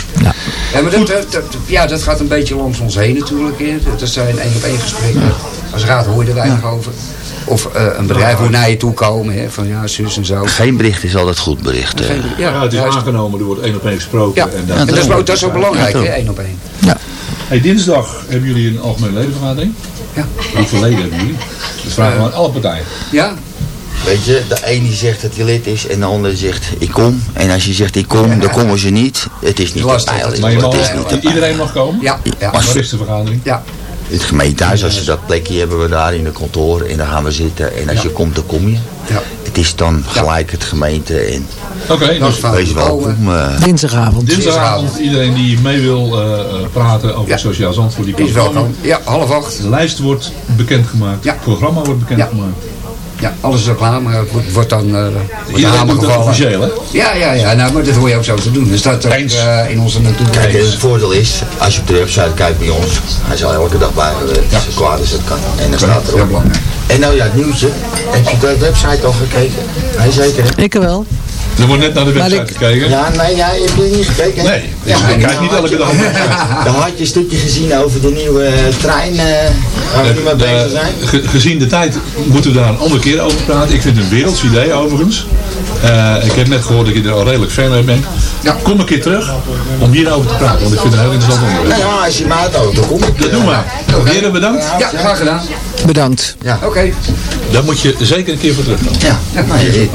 [SPEAKER 8] Ja, maar dat, dat, dat- ja, dat gaat een beetje langs ons heen natuurlijk. hè. Dat zijn één op één gesprekken. Als raad hoor je er weinig over. Of eh, een bedrijf moet naar je toe komen. Hè, van ja, zus en zo.
[SPEAKER 7] Geen bericht is altijd goed bericht. eh.
[SPEAKER 8] Geen-
[SPEAKER 9] Ja, het is
[SPEAKER 8] juist.
[SPEAKER 9] aangenomen, er wordt één op één gesproken.
[SPEAKER 8] Ja,
[SPEAKER 9] en
[SPEAKER 8] dat, is, dat is ook belangrijk,
[SPEAKER 7] Ja,
[SPEAKER 8] hè, één op één.
[SPEAKER 9] Hey, dinsdag hebben jullie een algemene ledenvergadering.
[SPEAKER 8] Ja.
[SPEAKER 9] Hoeveel leden hebben jullie? Dat vragen we aan alle partijen.
[SPEAKER 8] Ja,
[SPEAKER 7] Weet je, de ene die zegt dat hij lid is en de andere zegt ik kom. En als je zegt ik kom, dan komen ze niet. Het is niet te
[SPEAKER 8] Lastig,
[SPEAKER 7] peilen.
[SPEAKER 9] Maar
[SPEAKER 7] Het is niet te
[SPEAKER 9] iedereen mag komen.
[SPEAKER 8] ja, ja.
[SPEAKER 9] Waar is de vergadering?
[SPEAKER 8] ja.
[SPEAKER 7] Het gemeentehuis, als ze dat plekje hebben we daar in de kantoor en dan gaan we zitten. En als je komt, dan kom je.
[SPEAKER 8] Ja.
[SPEAKER 7] Het is dan gelijk het gemeente en
[SPEAKER 9] Oké, dus
[SPEAKER 7] wees welkom. eh.
[SPEAKER 5] Dinsdagavond.
[SPEAKER 9] dinsdagavond iedereen die mee wil eh, eh, praten over
[SPEAKER 8] Ja.
[SPEAKER 9] Sociaal Zandvoort, die kan
[SPEAKER 8] Is welkom. Ja, half acht.
[SPEAKER 9] De lijst wordt bekendgemaakt,
[SPEAKER 8] Ja.
[SPEAKER 9] het programma wordt bekendgemaakt.
[SPEAKER 8] Ja, alles is al klaar, maar het wordt, wordt dan uh, wordt de hamer
[SPEAKER 9] dat
[SPEAKER 8] gevallen.
[SPEAKER 9] officieel, hè?
[SPEAKER 8] Ja, ja, ja, nou, maar dat hoor je ook zo te doen. Dus dat ook eh, in onze natuur.
[SPEAKER 7] Kijk, het voordeel is, als je op de website kijkt bij ons, hij zal elke dag bij ja. zo kwaad als het kan. En dan staat erop.
[SPEAKER 8] belangrijk.
[SPEAKER 7] En nou ja, het nieuwtje. Heb je de website al gekeken? Nee, zeker hè?
[SPEAKER 5] Ik wel.
[SPEAKER 9] Er wordt net naar de
[SPEAKER 5] Maar
[SPEAKER 9] website
[SPEAKER 5] ik-
[SPEAKER 9] gekeken.
[SPEAKER 7] Ja, nee, ja, heb je niet gekeken?
[SPEAKER 9] Nee,
[SPEAKER 7] Ja,
[SPEAKER 9] ik
[SPEAKER 7] nou,
[SPEAKER 9] kijk niet elke dag.
[SPEAKER 7] Dan had je een stukje gezien over de nieuwe eh, trein eh, waar we nu mee bezig zijn.
[SPEAKER 9] ge- gezien de tijd moeten we daar een andere keer over praten. Ik vind het een werelds idee overigens. Eh, ik heb net gehoord dat je er al redelijk ver mee bent.
[SPEAKER 8] Ja.
[SPEAKER 9] Kom een keer terug om hierover te praten, want ik vind het een heel interessant onderwerp.
[SPEAKER 7] Nou ja, als je maar uit de auto komt.
[SPEAKER 9] Dat doen we. Heren, bedankt.
[SPEAKER 8] Ja, graag gedaan.
[SPEAKER 5] Bedankt.
[SPEAKER 8] Oké.
[SPEAKER 9] Daar moet je zeker een keer voor terugkomen.
[SPEAKER 7] Ja, nou, ik,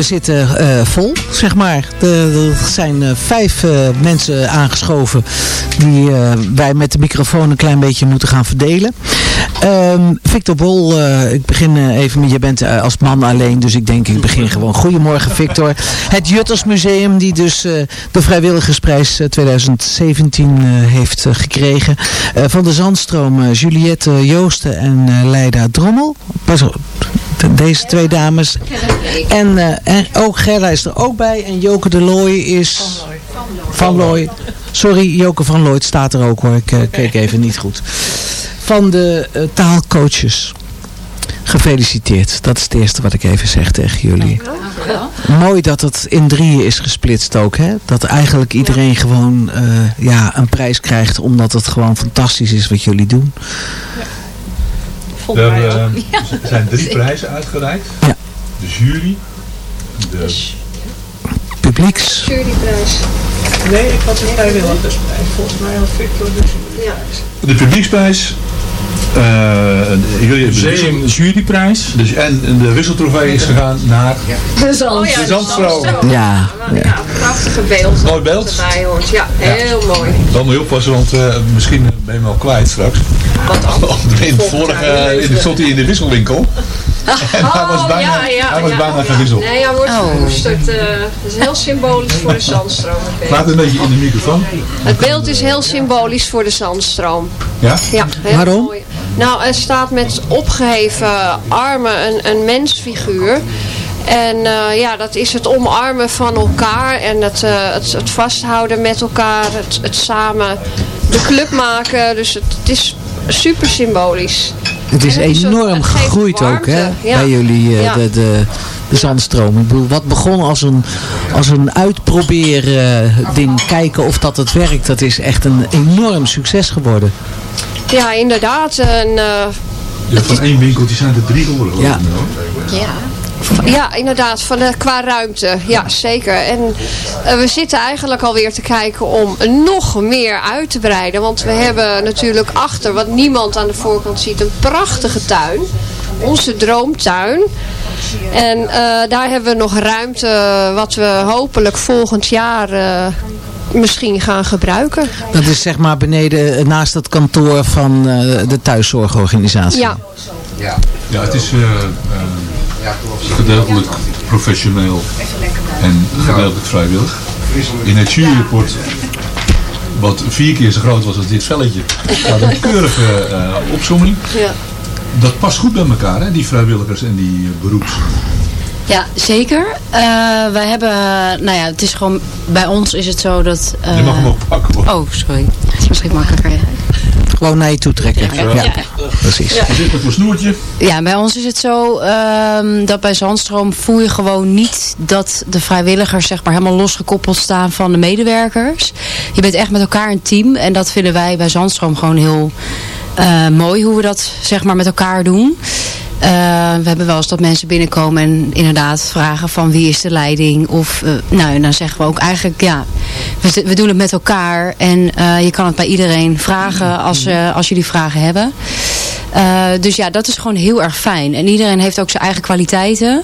[SPEAKER 5] we zitten eh, vol, zeg maar. Er zijn eh, vijf eh, mensen aangeschoven die wij met de microfoon een klein beetje moeten gaan verdelen. Ehm, Victor Bol, eh, ik begin eh, even met, je bent eh, als man alleen, dus ik denk ik begin gewoon. Goedemorgen Victor. Het Juttersmuseum die dus de Vrijwilligersprijs eh, 2017 eh, heeft gekregen. Van de Zandstroom, Juliette Joosten en Leida Drommel. Pas op, deze twee dames. En, en ook Gerda is er ook bij. En Joke de Looy is... Van Looy. Sorry, Joke van Looy staat er ook hoor. Ik keek even niet goed. Van de eh, taalcoaches. Gefeliciteerd. Dat is het eerste wat ik even zeg tegen jullie. Mooi dat het in drieën is gesplitst ook. Hè? Dat eigenlijk iedereen gewoon eh, ja, een prijs krijgt. Omdat het gewoon fantastisch is wat jullie doen.
[SPEAKER 9] Er eh, z- zijn drie prijzen uitgereikt.
[SPEAKER 5] Ja.
[SPEAKER 9] De jury, de
[SPEAKER 5] Publieks.
[SPEAKER 10] Juryprijs.
[SPEAKER 11] Nee, ik had een vrijwilligersprijs. Volgens mij had Victor dus.
[SPEAKER 10] Ja.
[SPEAKER 9] De publieksprijs. Eh, jullie hebben de
[SPEAKER 12] juryprijs.
[SPEAKER 9] Dus, en de wisseltrofee is gegaan naar
[SPEAKER 10] De zand.
[SPEAKER 9] de Zandstroom.
[SPEAKER 5] Ja,
[SPEAKER 10] Ja, prachtige beeld.
[SPEAKER 9] Mooi beeld.
[SPEAKER 10] Dat erbij hoort. Ja, heel mooi.
[SPEAKER 9] Dan moet je oppassen, want eh, misschien ben je hem al kwijt straks.
[SPEAKER 10] Wat dan?
[SPEAKER 9] In de vorige eh, in- stond hij in de wisselwinkel. En hij was bijna,
[SPEAKER 10] Oh, ja, ja,
[SPEAKER 9] hij was
[SPEAKER 10] ja.
[SPEAKER 9] bijna gewisseld.
[SPEAKER 10] Nee, hij wordt gekoesterd. eh, dat is heel symbolisch voor de zandstroom. het.
[SPEAKER 9] Praat een beetje in de microfoon.
[SPEAKER 10] Het beeld is heel symbolisch voor de zandstroom.
[SPEAKER 9] Ja?
[SPEAKER 10] Ja,
[SPEAKER 5] Waarom?
[SPEAKER 10] mooi. Nou, er staat met opgeheven armen een, een mensfiguur. En eh, ja, dat is het omarmen van elkaar en het, eh, het, het vasthouden met elkaar, het, het samen de club maken. Dus het, het is super symbolisch.
[SPEAKER 5] Het is enorm
[SPEAKER 10] het
[SPEAKER 5] gegroeid ook hè,
[SPEAKER 10] ja.
[SPEAKER 5] bij jullie, eh,
[SPEAKER 10] Ja.
[SPEAKER 5] de, de, de zandstroom. Ik bedoel, wat begon als een, als een uitprobeer eh, ding, kijken of dat het werkt, dat is echt een enorm succes geworden.
[SPEAKER 10] Ja, inderdaad. En, eh,
[SPEAKER 9] Ja, van één winkeltje zijn er drie geworden.
[SPEAKER 5] Ja.
[SPEAKER 9] hoor.
[SPEAKER 10] Ja, inderdaad, van, de qua ruimte. Ja, zeker. En eh, we zitten eigenlijk alweer te kijken om nog meer uit te breiden. Want we hebben natuurlijk achter, wat niemand aan de voorkant ziet, een prachtige tuin. Onze droomtuin. En eh, daar hebben we nog ruimte wat we hopelijk volgend jaar eh, misschien gaan gebruiken.
[SPEAKER 5] Dat is zeg maar beneden, eh, naast het kantoor van eh, de thuiszorgorganisatie.
[SPEAKER 10] Ja,
[SPEAKER 9] Ja, het is eh, eh, gedeeltelijk professioneel en gedeeltelijk vrijwillig. In het juryrapport, wat vier keer zo groot was als dit velletje, staat een keurige eh opzomming.
[SPEAKER 10] ja.
[SPEAKER 9] Dat past goed bij elkaar, hè, die vrijwilligers en die beroeps.
[SPEAKER 13] Ja, zeker. Eh, wij hebben, nou ja, het is gewoon, bij ons is het zo dat... eh,
[SPEAKER 9] Je mag hem ook pakken. hoor.
[SPEAKER 13] Oh, sorry. Dat is misschien makkelijker. ja.
[SPEAKER 5] Gewoon naar je toe trekken.
[SPEAKER 13] Ja,
[SPEAKER 5] Ja,
[SPEAKER 13] ja, ja.
[SPEAKER 5] precies.
[SPEAKER 9] Er zit een snoertje.
[SPEAKER 13] Ja, bij ons is het zo ehm, dat bij Zandstroom voel je gewoon niet dat de vrijwilligers zeg maar helemaal losgekoppeld staan van de medewerkers. Je bent echt met elkaar een team en dat vinden wij bij Zandstroom gewoon heel eh, mooi hoe we dat zeg maar met elkaar doen. Eh, we hebben wel eens dat mensen binnenkomen en inderdaad vragen van wie is de leiding. Of eh, nou, en dan zeggen we ook eigenlijk ja, we, we doen het met elkaar. En eh, je kan het bij iedereen vragen als, eh, als jullie vragen hebben. Eh, dus ja, dat is gewoon heel erg fijn. En iedereen heeft ook zijn eigen kwaliteiten.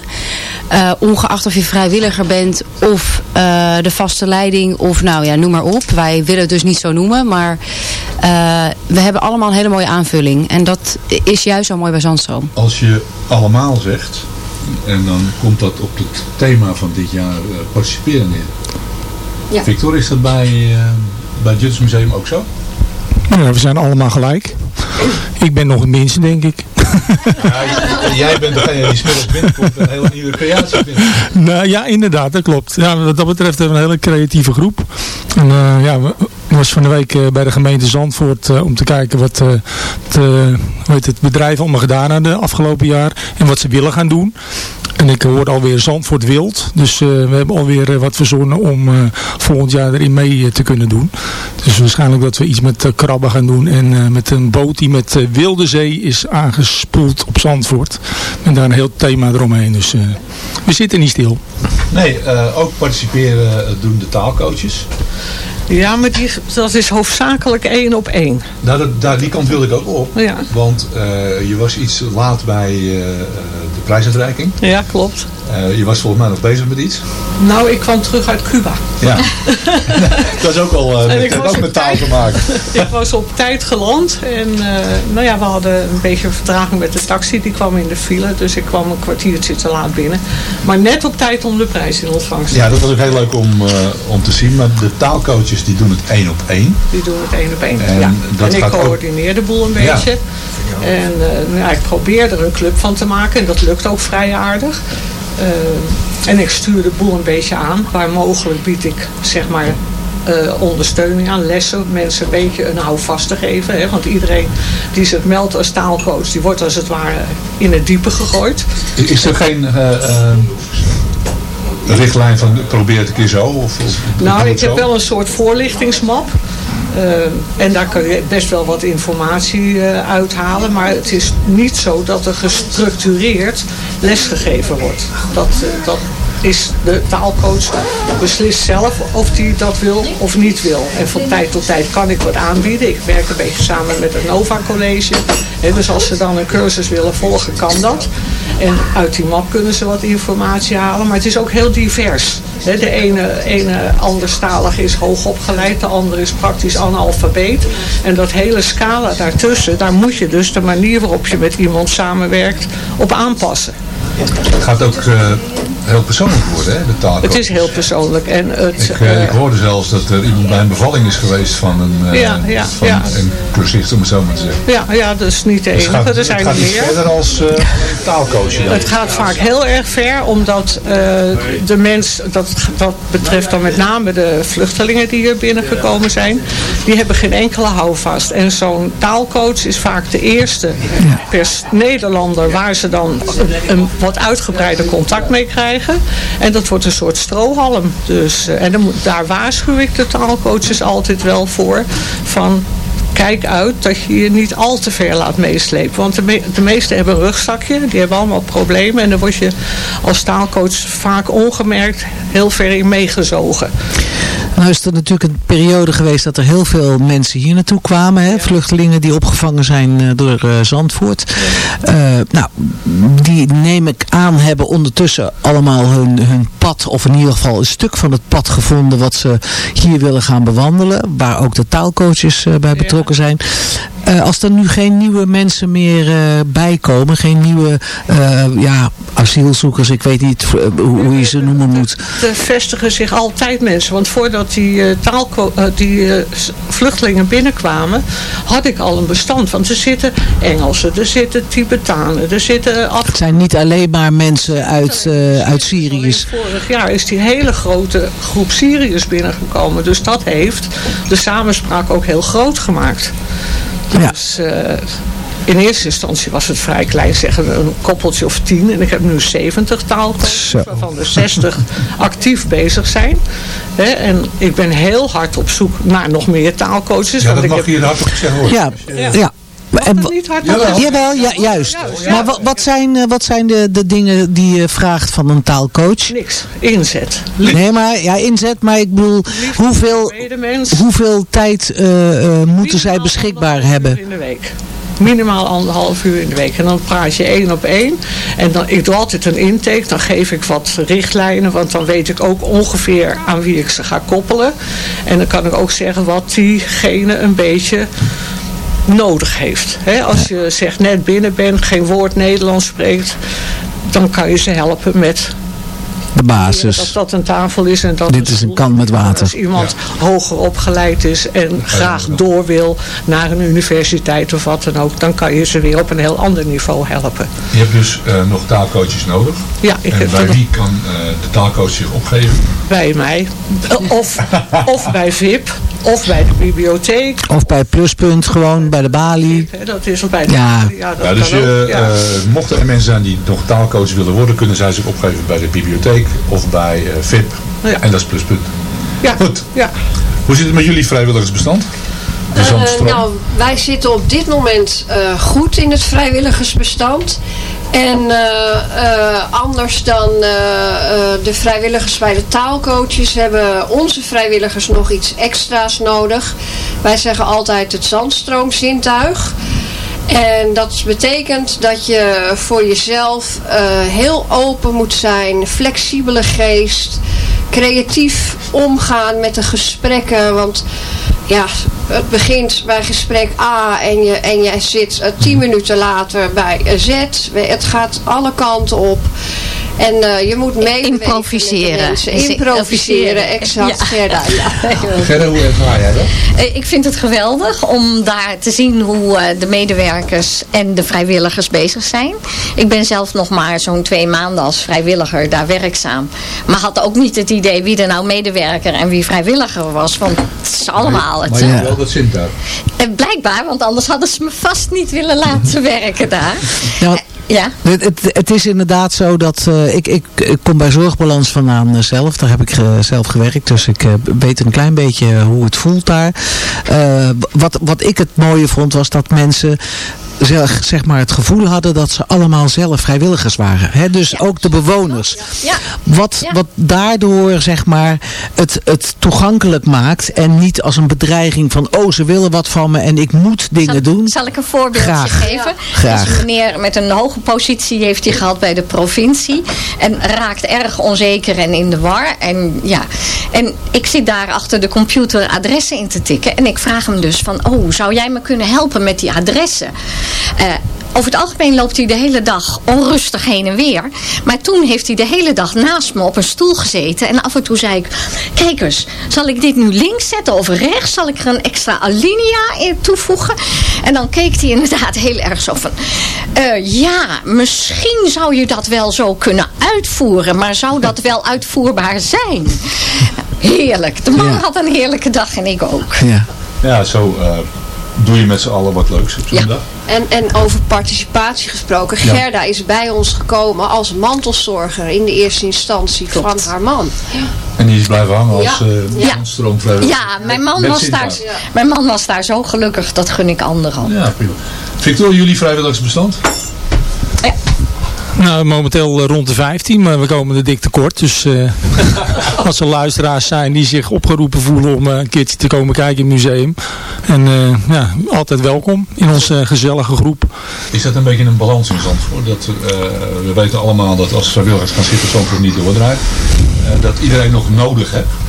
[SPEAKER 13] Eh, ongeacht of je vrijwilliger bent of eh, de vaste leiding of nou ja, noem maar op. Wij willen het dus niet zo noemen, maar we hebben allemaal een hele mooie aanvulling. En dat is juist zo mooi bij Zandstroom.
[SPEAKER 9] Als je allemaal zegt, en dan komt dat op het thema van dit jaar participeren neer.
[SPEAKER 10] Ja.
[SPEAKER 9] Victor, is dat bij, bij het Juts Museum ook zo?
[SPEAKER 12] Nou, we zijn allemaal gelijk. Ik ben nog het minste, denk ik.
[SPEAKER 9] Ja, jij bent degene die smiddags binnenkomt en een hele nieuwe creatie vindt.
[SPEAKER 12] Nou, ja, inderdaad, dat klopt. Ja, wat dat betreft hebben we een hele creatieve groep. En, eh, ja, was van de week eh, bij de gemeente Zandvoort eh, om te kijken wat het, hoe heet het bedrijf allemaal gedaan hebben de afgelopen jaar. En wat ze willen gaan doen. En ik hoorde alweer Zandvoort wild. Dus eh, we hebben alweer eh, wat verzonnen om eh, volgend jaar erin mee te kunnen doen. Dus waarschijnlijk dat we iets met krabben gaan doen. En met een boot die met wilde zee is aangespoeld op Zandvoort. En daar een heel thema eromheen. Dus we zitten niet stil.
[SPEAKER 9] Nee, ook participeren doen de taalcoaches.
[SPEAKER 11] Ja, maar die, dat is hoofdzakelijk één op één.
[SPEAKER 9] Nou, dat, daar, die kant wilde ik ook op.
[SPEAKER 11] Ja.
[SPEAKER 9] Want eh, je was iets laat bij eh, eh, de prijsuitreiking.
[SPEAKER 11] Ja, klopt.
[SPEAKER 9] Eh, je was volgens mij nog bezig met iets.
[SPEAKER 11] Nou, ik kwam terug uit Cuba.
[SPEAKER 9] Ja. dat is ook al
[SPEAKER 11] En
[SPEAKER 9] uh,
[SPEAKER 11] ik
[SPEAKER 9] met, ook met taal
[SPEAKER 11] tijd.
[SPEAKER 9] te maken.
[SPEAKER 11] ik was op tijd geland en eh, nou ja, we hadden een beetje vertraging met de taxi. Die kwam in de file, dus ik kwam een kwartiertje te laat binnen. Maar net op tijd om de prijs in ontvangst te
[SPEAKER 9] Ja, dat was ook heel leuk om, eh, om te zien. Maar de taalcoaches die doen het één op één.
[SPEAKER 11] Die doen het één op één.
[SPEAKER 9] En
[SPEAKER 11] ja.
[SPEAKER 9] dat
[SPEAKER 11] en ik
[SPEAKER 9] ook-
[SPEAKER 11] coördineer de boel een
[SPEAKER 9] Ja.
[SPEAKER 11] beetje. En eh, nou ja, ik probeer er een club van te maken. En dat lukt ook vrij aardig. Eh, en ik stuur de boel een beetje aan. Waar mogelijk bied ik zeg maar eh, ondersteuning aan, lessen. Mensen een beetje een houvast te geven. Hè? Want iedereen die zich meldt als taalcoach, die wordt als het ware in het diepe gegooid.
[SPEAKER 9] Is er geen eh, richtlijn van probeer het een keer zo? Of, of
[SPEAKER 11] Nou, ik heb wel een soort voorlichtingsmap. Eh, en daar kun je best wel wat informatie eh, uithalen. Maar het is niet zo dat er gestructureerd lesgegeven wordt. Dat, eh, dat is de taalcoach beslist zelf of hij dat wil of niet wil. En van tijd tot tijd kan ik wat aanbieden. Ik werk een beetje samen met het Nova College. Dus als ze dan een cursus willen volgen, kan dat. En uit die map kunnen ze wat informatie halen. Maar het is ook heel divers. De ene, ene anderstalig is hoogopgeleid, de andere is praktisch analfabeet. En dat hele scala daartussen, daar moet je dus de manier waarop je met iemand samenwerkt op aanpassen.
[SPEAKER 9] Het gaat ook eh, heel persoonlijk worden, hè, de taalcoach.
[SPEAKER 11] Het is heel persoonlijk. En het,
[SPEAKER 9] Ik, eh,
[SPEAKER 11] eh,
[SPEAKER 9] ik hoorde zelfs dat er iemand bij een bevalling is geweest van een, eh,
[SPEAKER 11] Ja, ja,
[SPEAKER 9] van
[SPEAKER 11] ja.
[SPEAKER 9] een cursist, om het zo maar te zeggen.
[SPEAKER 11] ja, ja, dat is niet de enige.
[SPEAKER 9] het gaat,
[SPEAKER 11] er zijn
[SPEAKER 9] het gaat
[SPEAKER 11] er meer.
[SPEAKER 9] verder als eh taalcoach. dan.
[SPEAKER 11] Het gaat vaak heel erg ver, omdat eh, de mens, dat, dat betreft dan met name de vluchtelingen die hier binnengekomen zijn, die hebben geen enkele houvast. En zo'n taalcoach is vaak de eerste pers Nederlander waar ze dan een, een wat uitgebreider contact mee krijgen. En dat wordt een soort strohalm. Dus, eh, en dan daar waarschuw ik de taalcoaches altijd wel voor, van kijk uit dat je je niet al te ver laat meeslepen. Want de, de meesten hebben een rugzakje, die hebben allemaal problemen. En dan word je als taalcoach vaak ongemerkt heel ver in meegezogen.
[SPEAKER 5] Nou is er natuurlijk een periode geweest dat er heel veel mensen hier naartoe kwamen. Hè? Vluchtelingen die opgevangen zijn eh, door eh, Zandvoort. Eh, nou, die neem ik aan hebben ondertussen allemaal hun, hun pad. Of in ieder geval een stuk van het pad gevonden wat ze hier willen gaan bewandelen. Waar ook de taalcoaches bij betrokken zijn. Eh, als er nu geen nieuwe mensen meer eh bijkomen. Geen nieuwe eh, ja, asielzoekers. Ik weet niet hoe, je ze noemen moet.
[SPEAKER 11] Er vestigen zich altijd mensen. Want voordat die, eh, die vluchtelingen binnenkwamen, had ik al een bestand. Want er zitten Engelsen, er zitten Tibetanen, er zitten Af
[SPEAKER 5] Het zijn niet alleen maar mensen uit, uit Syrië.
[SPEAKER 11] Vorig jaar is die hele grote groep Syriërs binnengekomen. Dus dat heeft de samenspraak ook heel groot gemaakt. Dus eh, in eerste instantie was het vrij klein, zeggen we een koppeltje of tien. En ik heb nu 70 taalcoaches, waarvan er 60 actief bezig zijn. Hè, en ik ben heel hard op zoek naar nog meer taalcoaches.
[SPEAKER 9] Ja,
[SPEAKER 11] want
[SPEAKER 9] dat
[SPEAKER 11] ik
[SPEAKER 9] mag
[SPEAKER 11] heb-
[SPEAKER 9] hier hardop gezegd worden.
[SPEAKER 5] Ja, ja. En, wa-
[SPEAKER 11] niet hard
[SPEAKER 5] Jawel,
[SPEAKER 11] Jawel.
[SPEAKER 5] ja, juist.
[SPEAKER 11] ja.
[SPEAKER 5] Maar wat, wat zijn, eh, wat zijn de, de dingen die je vraagt van een taalcoach?
[SPEAKER 11] Niks. Inzet.
[SPEAKER 5] Nee, maar ja, inzet. Maar ik bedoel, hoeveel, hoeveel tijd eh, eh, moeten zij beschikbaar hebben?
[SPEAKER 11] in de week. Minimaal anderhalf uur in de week. En dan praat je één op één. En dan, ik doe altijd een intake. Dan geef ik wat richtlijnen. Want dan weet ik ook ongeveer aan wie ik ze ga koppelen. En dan kan ik ook zeggen wat diegene een beetje nodig heeft. Als je zegt net binnen bent, geen woord Nederlands spreekt. Dan kan je ze helpen met
[SPEAKER 5] De basis.
[SPEAKER 11] dat dat een tafel is en dat
[SPEAKER 5] Dit is een kan met water.
[SPEAKER 11] als iemand hoger opgeleid is en graag door wil naar een universiteit of wat dan ook, dan kan je ze weer op een heel ander niveau helpen.
[SPEAKER 9] Je hebt dus eh, nog taalcoaches nodig.
[SPEAKER 11] Ja, ik
[SPEAKER 9] en
[SPEAKER 11] heb
[SPEAKER 9] bij
[SPEAKER 11] nog-
[SPEAKER 9] wie kan eh, de taalcoach zich opgeven?
[SPEAKER 11] Bij mij. Of, of bij VIP. Of bij de bibliotheek.
[SPEAKER 5] Of bij Pluspunt, gewoon bij de balie.
[SPEAKER 11] Dat is bij de
[SPEAKER 5] Ja.
[SPEAKER 11] balie. Ja, dat
[SPEAKER 9] Ja, dus
[SPEAKER 11] kan ook,
[SPEAKER 9] je,
[SPEAKER 11] ja.
[SPEAKER 9] eh, mochten er mensen zijn die nog taalcoach willen worden, kunnen zij zich opgeven bij de bibliotheek of bij eh VIP. En dat is pluspunt.
[SPEAKER 11] Ja.
[SPEAKER 9] Goed.
[SPEAKER 11] Ja.
[SPEAKER 9] Hoe zit het met jullie vrijwilligersbestand?
[SPEAKER 10] Eh, nou, wij zitten op dit moment eh, goed in het vrijwilligersbestand. En eh, eh, anders dan de vrijwilligers bij de taalcoaches hebben onze vrijwilligers nog iets extra's nodig. Wij zeggen altijd het zandstroomzintuig. En dat betekent dat je voor jezelf eh, heel open moet zijn, flexibele geest, creatief omgaan met de gesprekken. Want ja, het begint bij gesprek A en je, en je zit eh, tien minuten later bij eh, Z. Het gaat alle kanten op. En eh, je moet de
[SPEAKER 14] Improviseren.
[SPEAKER 10] Improviseren, exact,
[SPEAKER 14] Ja.
[SPEAKER 10] Gerda. Ja.
[SPEAKER 9] Gerda, hoe ervaar jij dat?
[SPEAKER 14] Eh, Ik vind het geweldig om daar te zien hoe eh, de medewerkers en de vrijwilligers bezig zijn. Ik ben zelf nog maar zo'n twee maanden als vrijwilliger daar werkzaam. Maar had ook niet het idee wie er nou medewerker en wie vrijwilliger was. Want het is allemaal hetzelfde.
[SPEAKER 9] Wel dat zintuig.
[SPEAKER 14] En blijkbaar, want anders hadden ze me vast niet willen laten werken daar.
[SPEAKER 5] Ja,
[SPEAKER 14] Ja.
[SPEAKER 5] Het, het, het is inderdaad zo dat eh, ik, ik, ik kom bij Zorgbalans vandaan eh, zelf. Daar heb ik eh, zelf gewerkt. Dus ik eh, weet een klein beetje hoe het voelt daar. Eh, wat, wat ik het mooie vond was dat mensen zeg, zeg maar het gevoel hadden dat ze allemaal zelf vrijwilligers waren. Hè? Dus ook de bewoners.
[SPEAKER 14] Ja.
[SPEAKER 5] Wat, wat daardoor zeg maar het, het toegankelijk maakt en niet als een bedreiging van oh ze willen wat van me en ik moet dingen doen.
[SPEAKER 14] Zal ik een voorbeeldje
[SPEAKER 5] Graag.
[SPEAKER 14] geven?
[SPEAKER 5] Graag.
[SPEAKER 14] Dus een meneer met een hoge positie heeft hij gehad bij de provincie. En raakt erg onzeker en in de war. En, ja. en ik zit daar achter de computer adressen in te tikken. En ik vraag hem dus van, oh, zou jij me kunnen helpen met die adressen? Eh, over het algemeen loopt hij de hele dag onrustig heen en weer. Maar toen heeft hij de hele dag naast me op een stoel gezeten. En af en toe zei ik, kijk eens, zal ik dit nu links zetten of rechts? Zal ik er een extra alinea in toevoegen? En dan keek hij inderdaad heel erg zo van, eh, ja, misschien zou je dat wel zo kunnen uitvoeren. Maar zou dat wel uitvoerbaar zijn? Heerlijk. De man
[SPEAKER 5] Ja.
[SPEAKER 14] had een heerlijke dag en ik ook.
[SPEAKER 5] Ja.
[SPEAKER 9] Ja, zo eh, doe je met z'n allen wat leuks op zo'n dag.
[SPEAKER 10] En, en over participatie gesproken.
[SPEAKER 9] Ja.
[SPEAKER 10] Gerda is bij ons gekomen als mantelzorger in de eerste instantie van haar man.
[SPEAKER 9] En die is blijven hangen als
[SPEAKER 14] Ja.
[SPEAKER 9] eh
[SPEAKER 14] Ja. Ja, mijn man,
[SPEAKER 9] Met
[SPEAKER 14] was daar, mijn man was daar zo gelukkig. Dat gun ik anderen al.
[SPEAKER 9] Ja, prima. Victor, jullie vrijwilligersbestand?
[SPEAKER 12] Nou, momenteel eh, rond de 15, maar we komen er dik tekort. Dus eh, als er luisteraars zijn die zich opgeroepen voelen om eh, een keertje te komen kijken in het museum. En ja, altijd welkom in onze gezellige groep.
[SPEAKER 9] Is dat een beetje een balans in Zandvoort? Dat, we weten allemaal dat als vrijwilligers gaan zitten Zandvoort niet doordraait. Dat iedereen nog nodig heeft.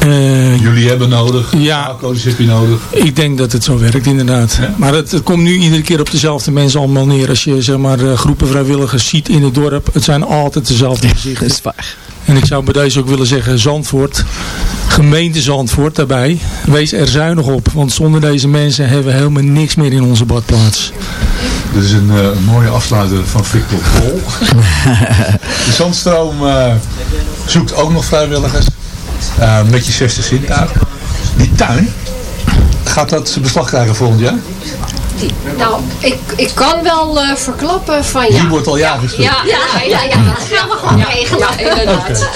[SPEAKER 12] Eh,
[SPEAKER 9] Jullie hebben nodig, ja. heb je nodig.
[SPEAKER 12] Ik denk dat het zo werkt inderdaad. Maar het, het komt nu iedere keer op dezelfde mensen allemaal neer. Als je zeg maar eh, groepen vrijwilligers ziet in het dorp. Het zijn altijd dezelfde gezichten.
[SPEAKER 5] Dat is waar.
[SPEAKER 12] En ik zou bij deze ook willen zeggen Zandvoort. Gemeente Zandvoort daarbij. Wees er zuinig op. Want zonder deze mensen hebben we helemaal niks meer in onze badplaats.
[SPEAKER 9] Dit is een, eh, mooie afsluiter van Victor Pol. de Zandstroom eh, zoekt ook nog vrijwilligers. Eh, met je 60 zintuig. Die tuin, gaat dat beslag krijgen volgend jaar?
[SPEAKER 10] Nou, ik, ik kan wel eh, verklappen van ja.
[SPEAKER 9] Die wordt al ja geschud.
[SPEAKER 10] Ja, ja, ja, ja, dat gaan we gewoon regelen. Ja, inderdaad.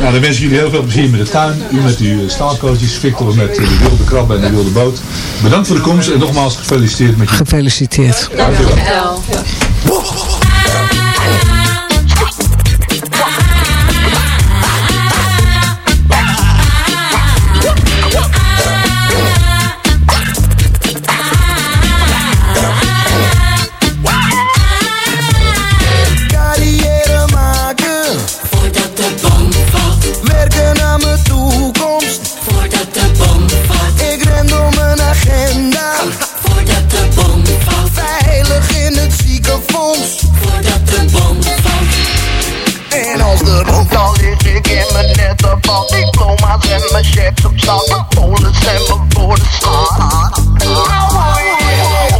[SPEAKER 9] Nou, dan wens ik jullie heel veel plezier met de tuin. U met uw staalcoaches, Victor met eh, de wilde krabben en de wilde boot. Bedankt voor de komst en nogmaals gefeliciteerd met je...
[SPEAKER 5] Gefeliciteerd.
[SPEAKER 9] Dankjewel.
[SPEAKER 15] Carrière Ik en mijn chefs op zak. Mijn voor de.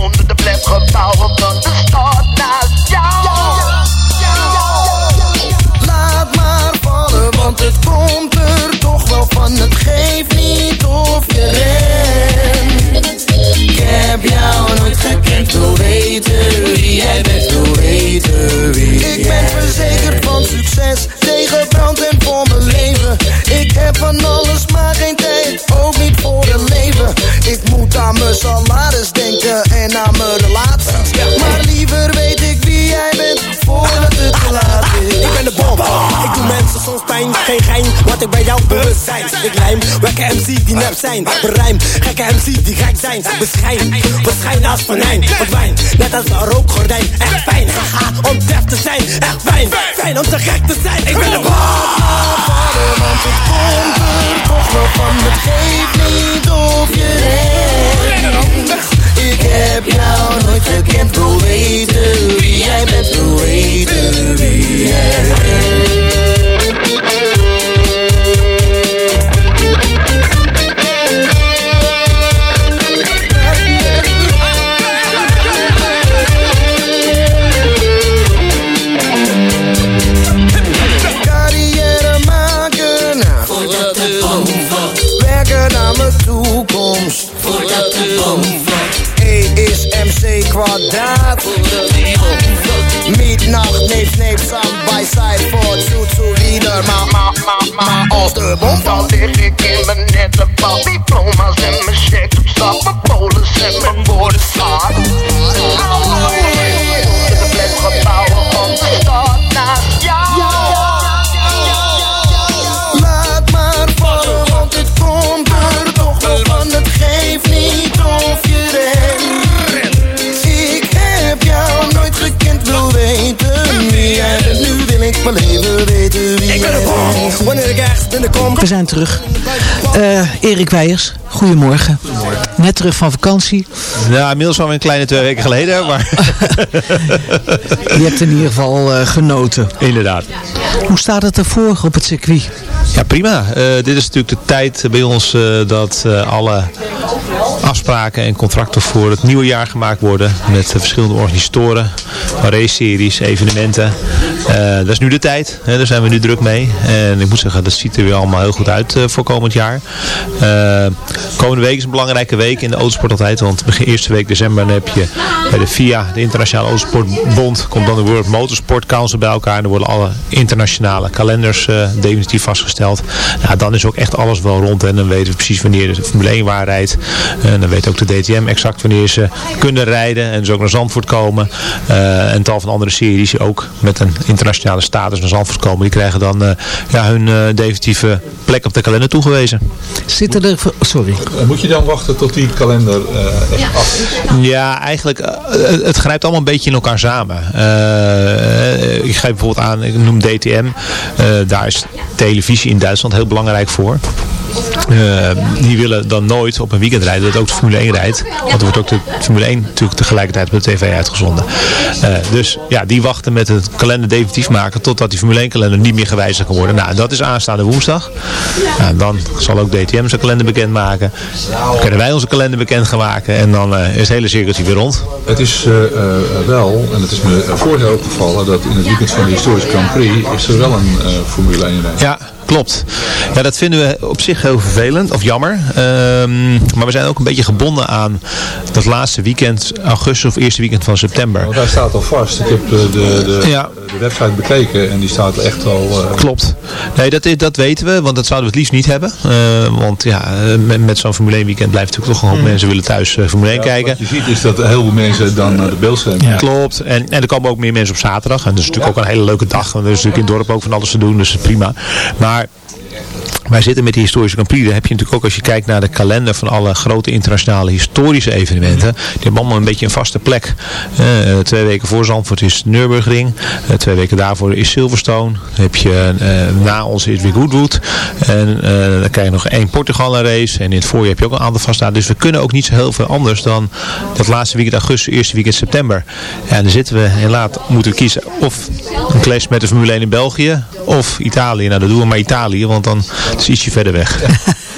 [SPEAKER 15] Onder de plek van de stad naar jou. Laat maar vallen, want het komt er toch wel van. Het geeft niet of je ren. Weten Ik ben verzekerd van succes ik heb van alles, maar geen tijd. Ook niet voor een leven. Ik moet aan mijn salaris denken en aan mijn relatie. Maar liever weten voordat het is. Ik ben de bom, ik doe mensen soms pijn, geen gein, wat ik bij jou bewust zijn. Ik lijm, wekke MC die nep zijn, berijm, gekke MC die gek zijn. Beschijn, beschijn als Wat wijn. net als een rookgordijn. Echt fijn, haha, om def te zijn, echt fijn, fijn om te gek te zijn. Ik ben de bom, want ik kom er toch wel van, het geeft niet op je. Ik heb jou nooit gekend, wil weten wie jij bent, wil weten wie jij bent. Kwadraat. Midnacht, neef, neef, side by side, voor toe to leader. Maar, maar, maar, maar als de bom valt, lig ik in mijn nette bal. Diploma's en mijn checks op stap, mijn polis en mijn woorden staan.
[SPEAKER 5] We zijn terug. Eh, Erik Weijers, goedemorgen. Net terug van vakantie.
[SPEAKER 16] Ja, inmiddels alweer een kleine twee weken geleden. Maar...
[SPEAKER 5] Je hebt in ieder geval eh, genoten.
[SPEAKER 16] Inderdaad.
[SPEAKER 5] Hoe staat het ervoor op het circuit?
[SPEAKER 16] Ja, prima. Eh, dit is natuurlijk de tijd bij ons eh, dat eh, alle afspraken en contracten voor het nieuwe jaar gemaakt worden. Met verschillende organisatoren, race-series, evenementen. Dat is nu de tijd. Hè, daar zijn we nu druk mee. En ik moet zeggen, dat ziet er weer allemaal heel goed uit voor komend jaar. Komende week is een belangrijke week in de autosport altijd. Want begin eerste week december dan heb je bij de FIA, de Internationale Autosportbond, komt dan de World Motorsport Council bij elkaar. En dan worden alle internationale kalenders definitief vastgesteld. Nou, dan is ook echt alles wel rond. En dan weten we precies wanneer de Formule 1 waar rijdt. En dan weet ook de DTM exact wanneer ze kunnen rijden. En dus ook naar Zandvoort komen. Eh, en tal van andere series die ook met een internationale status naar Zandvoort komen. Die krijgen dan eh, ja, hun eh, definitieve plek op de kalender toegewezen.
[SPEAKER 5] Zitten er... Sorry.
[SPEAKER 9] Eh, Moet je dan wachten tot die kalender eh, echt af is?
[SPEAKER 16] Ja, eigenlijk, het, grijpt allemaal een beetje in elkaar samen. Eh, ik geef bijvoorbeeld aan, ik noem DTM. Eh, daar is televisie in Duitsland heel belangrijk voor. Eh, die willen dan nooit op een weekend rijden dat ook de Formule 1 rijdt. Want er wordt ook de Formule 1 natuurlijk tegelijkertijd op de tv uitgezonden. Eh, dus ja, die wachten met het kalender definitief maken totdat die Formule 1 kalender niet meer gewijzigd kan worden. Nou, dat is aanstaande woensdag. Nou, dan zal ook DTM zijn kalender bekendmaken. Dan kunnen wij onze kalender bekend gaan maken. En dan eh, is het hele cirkeltje weer rond.
[SPEAKER 9] Het is wel, en het is me jaar opgevallen, dat in het weekend van de historische Grand Prix is er wel een Formule 1 rijden.
[SPEAKER 16] Ja, klopt. Ja, dat vinden we op zich heel vervelend, of jammer. Ehm, maar we zijn ook een beetje gebonden aan dat laatste weekend, augustus of eerste weekend van september.
[SPEAKER 9] Want hij staat al vast. Ik heb eh, de, de, de website bekeken en die staat echt al... eh,
[SPEAKER 16] Klopt. Nee, dat, is- dat weten we, want dat zouden we het liefst niet hebben. Eh, want ja, met, met zo'n Formule 1 weekend blijft natuurlijk toch een hoop mensen willen thuis eh, Formule 1 kijken.
[SPEAKER 9] Wat je ziet is dat heel veel mensen dan naar de beeldscherm kijken.
[SPEAKER 16] Klopt. En, en er komen ook meer mensen op zaterdag. En dat is natuurlijk ook een hele leuke dag. Want er is natuurlijk in het dorp ook van alles te doen. Dus prima. Maar Bye. Wij zitten met die historische Grand heb je natuurlijk ook als je kijkt naar de kalender van alle grote internationale historische evenementen. Die hebben allemaal een beetje een vaste plek. Eh, eh, twee weken voor Zandvoort is Nürburgring. Eh, twee weken daarvoor is Silverstone. Dan heb je na ons is weer Goodwood. En dan krijg je nog één Portugal een race. En in het voorjaar heb je ook een aantal vaststaat. Dus we kunnen ook niet zo heel veel anders dan dat laatste weekend augustus, eerste weekend september. En dan zitten we en laat moeten we kiezen of een clash met de Formule 1 in België of Italië. Nou, dan doen we maar Italië, want dan is het ietsje verder weg.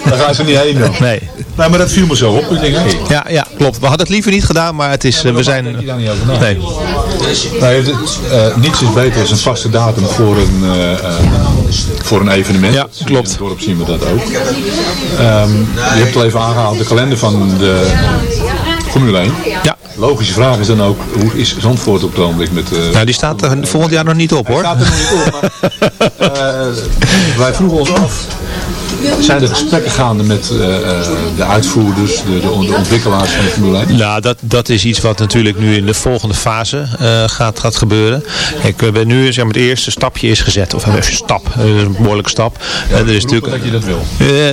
[SPEAKER 9] Daar gaan ze niet heen dan.
[SPEAKER 16] Nee.
[SPEAKER 9] Nou, maar dat viel me zo op. Ik denk, hey,
[SPEAKER 16] Ja, ja, klopt. We hadden het liever niet gedaan, maar het is, eh, we zijn...
[SPEAKER 9] denk je daar niet over na?
[SPEAKER 16] Nee.
[SPEAKER 9] Het, eh, niets is beter dan een vaste datum voor een, eh, voor een evenement. Ja, klopt. In het dorp zien we dat ook. Ehm, je hebt al even aangehaald de kalender van de Formule 1.
[SPEAKER 16] Ja.
[SPEAKER 9] Logische vraag is dan ook, hoe is Zandvoort op het ogenblik met... eh,
[SPEAKER 16] Nou, die staat er volgend jaar nog niet op hoor.
[SPEAKER 9] staat er nog niet op, maar, eh, wij vroegen ons af zijn er gesprekken gaande met eh, eh, de uitvoerders, de, de, ontwikkelaars van de Formule 1?
[SPEAKER 16] Nou, dat, dat is iets wat natuurlijk nu in de volgende fase eh, gaat, gaat gebeuren. Kijk, we hebben nu zeg maar, het eerste stapje is gezet. Of een stap, een behoorlijke stap. en er is natuurlijk,
[SPEAKER 9] dat je dat wil.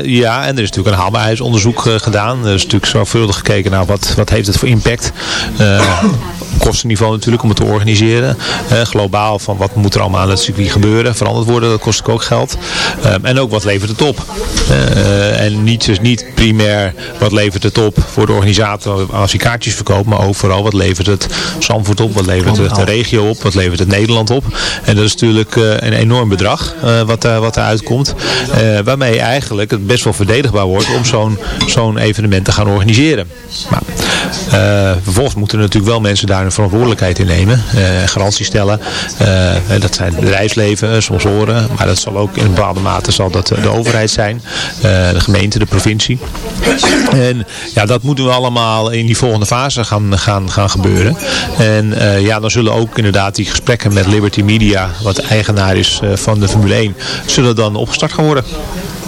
[SPEAKER 16] Ja, en er is natuurlijk een haalbaarheidsonderzoek gedaan. Er is natuurlijk zorgvuldig gekeken naar wat, wat heeft het voor impact. Kostenniveau natuurlijk om het te organiseren. Globaal van wat moet er allemaal aan het circuit gebeuren. Veranderd worden, dat kost ook geld. Ehm, en ook wat levert het op. Eh, en niet, dus niet primair wat levert het op voor de organisator als hij kaartjes verkoopt. Maar ook vooral wat levert het Zandvoort op. Wat levert het de regio op. Wat levert het Nederland op. En dat is natuurlijk eh, een enorm bedrag eh, wat, daar wat eruit komt. Waarmee eigenlijk het best wel verdedigbaar wordt om zo'n zo'n evenement te gaan organiseren. Maar, vervolgens moeten er natuurlijk wel mensen daar een verantwoordelijkheid in nemen. eh, garantie stellen. Eh, dat zijn bedrijfsleven, sponsoren. Maar dat zal ook in een bepaalde mate zal dat de overheid zijn. eh, de gemeente, de provincie. En ja, dat moeten we allemaal in die volgende fase gaan, gaan, gaan gebeuren. En ja, dan zullen ook inderdaad die gesprekken met Liberty Media, wat eigenaar is van de Formule 1, zullen dan opgestart gaan worden.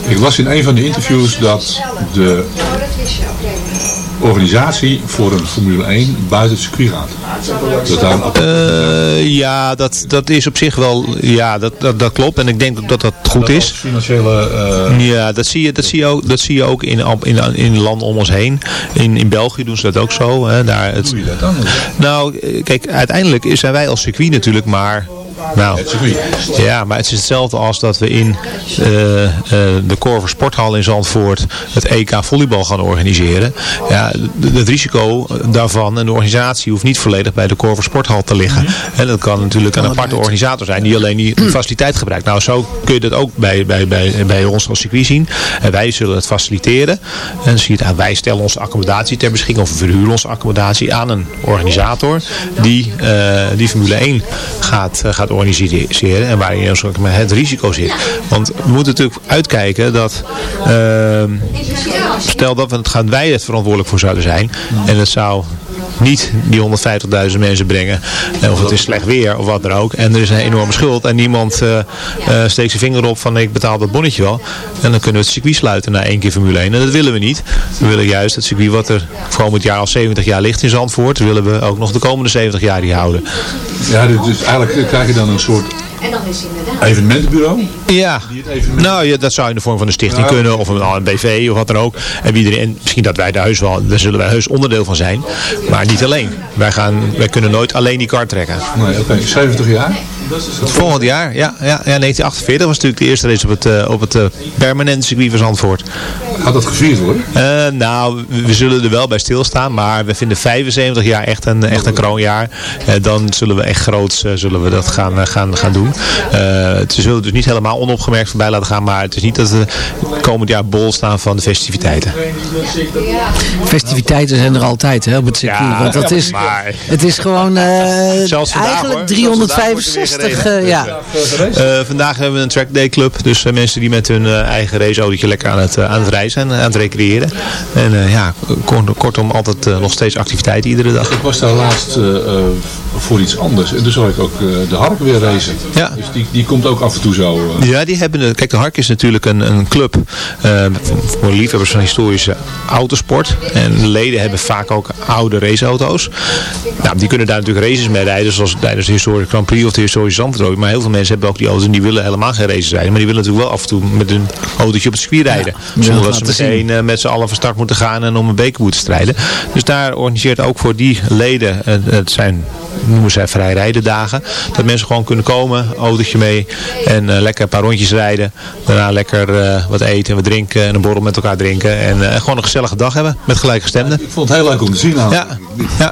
[SPEAKER 9] Ik las in een van de interviews dat de organisatie voor een Formule 1 buiten het circuit gaat. Dat daar een
[SPEAKER 16] Eh, ja, dat, dat is op zich wel, ja, dat, dat, dat klopt. En ik denk dat dat goed is.
[SPEAKER 9] financiële... eh,
[SPEAKER 16] Ja, dat zie je, dat zie je ook, dat zie je ook in, in, in landen om ons heen. In, in België doen ze dat ook zo. Hè. Daar het,
[SPEAKER 9] Hoe doe je dat dan?
[SPEAKER 16] nou, eh, kijk, uiteindelijk zijn wij als circuit natuurlijk maar... Nou, ja, maar het is hetzelfde als dat we in eh, eh, de Corver Sporthal in Zandvoort het EK volleybal gaan organiseren. Ja, het risico daarvan en de organisatie hoeft niet volledig bij de Corver Sporthal te liggen. En dat kan natuurlijk een aparte organisator zijn die alleen die faciliteit gebruikt. Nou, zo kun je dat ook bij, bij, bij, bij ons als circuit zien. En wij zullen het faciliteren. En zie je het aan, wij stellen onze accommodatie ter beschikking of we verhuren onze accommodatie aan een organisator die eh, die Formule 1 gaat, gaat organiseren en waarin dus ook het risico zit. Want we moeten natuurlijk uitkijken dat ehm, stel dat we het gaan wij het verantwoordelijk voor zouden zijn en het zou niet die 150.000 mensen brengen eh, of het is slecht weer of wat dan ook en er is een enorme schuld en niemand eh, eh, steekt zijn vinger op van ik betaal dat bonnetje wel en dan kunnen we het circuit sluiten na één keer Formule 1 en dat willen we niet. We willen juist het circuit wat er komend jaar al 70 jaar ligt in Zandvoort willen we ook nog de komende 70 jaar die houden.
[SPEAKER 9] Ja, dus dus eigenlijk krijg je dan een soort evenementenbureau.
[SPEAKER 16] Ja, nou ja, dat zou in de vorm van een stichting
[SPEAKER 9] Ja.
[SPEAKER 16] kunnen of een, een BV of wat dan ook. En, wie er, en misschien dat wij daar heus wel, daar zullen wij heus onderdeel van zijn. Maar niet alleen. Wij, gaan, wij kunnen nooit alleen die kar trekken.
[SPEAKER 9] Nee, oké, 70 jaar.
[SPEAKER 16] Volgend jaar, ja, ja, ja 1948 was natuurlijk de eerste race op het, eh, op het eh, permanente circuit van Zandvoort.
[SPEAKER 9] Gaat dat gevierd worden?
[SPEAKER 16] Eh, nou, we, zullen er wel bij stilstaan, maar we vinden 75 jaar echt een, echt een kroonjaar. Eh, dan zullen we echt groots eh, zullen we dat gaan, gaan, gaan doen. Eh ze zullen dus niet helemaal onopgemerkt voorbij laten gaan, maar het is niet dat we komend jaar bol staan van de festiviteiten.
[SPEAKER 5] Festiviteiten zijn er altijd hè, op het circuit.
[SPEAKER 16] Ja,
[SPEAKER 5] want dat is,
[SPEAKER 16] maar-
[SPEAKER 5] het is gewoon eh,
[SPEAKER 16] Zelfs vandaag,
[SPEAKER 5] eigenlijk
[SPEAKER 16] hoor.
[SPEAKER 5] 365. eh, ja.
[SPEAKER 16] Eh, vandaag hebben we een track day club. Dus mensen die met hun eh, eigen raceautootje lekker aan het, aan het rijden zijn. Aan het recreëren. En eh, ja, kort- kortom altijd eh, nog steeds activiteit iedere dag.
[SPEAKER 9] Ik was daar laatst eh, voor iets anders. En toen zag ik ook eh, de Hark weer racen.
[SPEAKER 16] Ja.
[SPEAKER 9] Dus die, die komt ook af en toe zo.
[SPEAKER 16] Ja, die hebben, kijk de Hark is natuurlijk een, een club voor liefhebbers van historische autosport. En de leden hebben vaak ook oude raceauto's. Nou, die kunnen daar natuurlijk races mee rijden, zoals tijdens de historische Grand Prix of de historische Zandvoort. Maar heel veel mensen hebben ook die auto's en die willen helemaal geen races rijden. Maar die willen natuurlijk wel af en toe met een autootje op het circuit rijden.
[SPEAKER 5] Ja,
[SPEAKER 16] Zonder
[SPEAKER 5] laten
[SPEAKER 16] ze meteen eh, met z'n allen van start moeten gaan en om een beker moeten strijden. Dus daar organiseert ook voor die leden, eh, het zijn noemen zij vrijrijdendagen. Dat mensen gewoon kunnen komen, autootje mee en eh, lekker een paar rondjes rijden. Daarna lekker eh, wat eten, wat drinken en een borrel met elkaar drinken. En eh, gewoon een gezellige dag hebben met gelijkgestemden.
[SPEAKER 9] Ik vond het heel leuk om te zien.
[SPEAKER 16] Ja.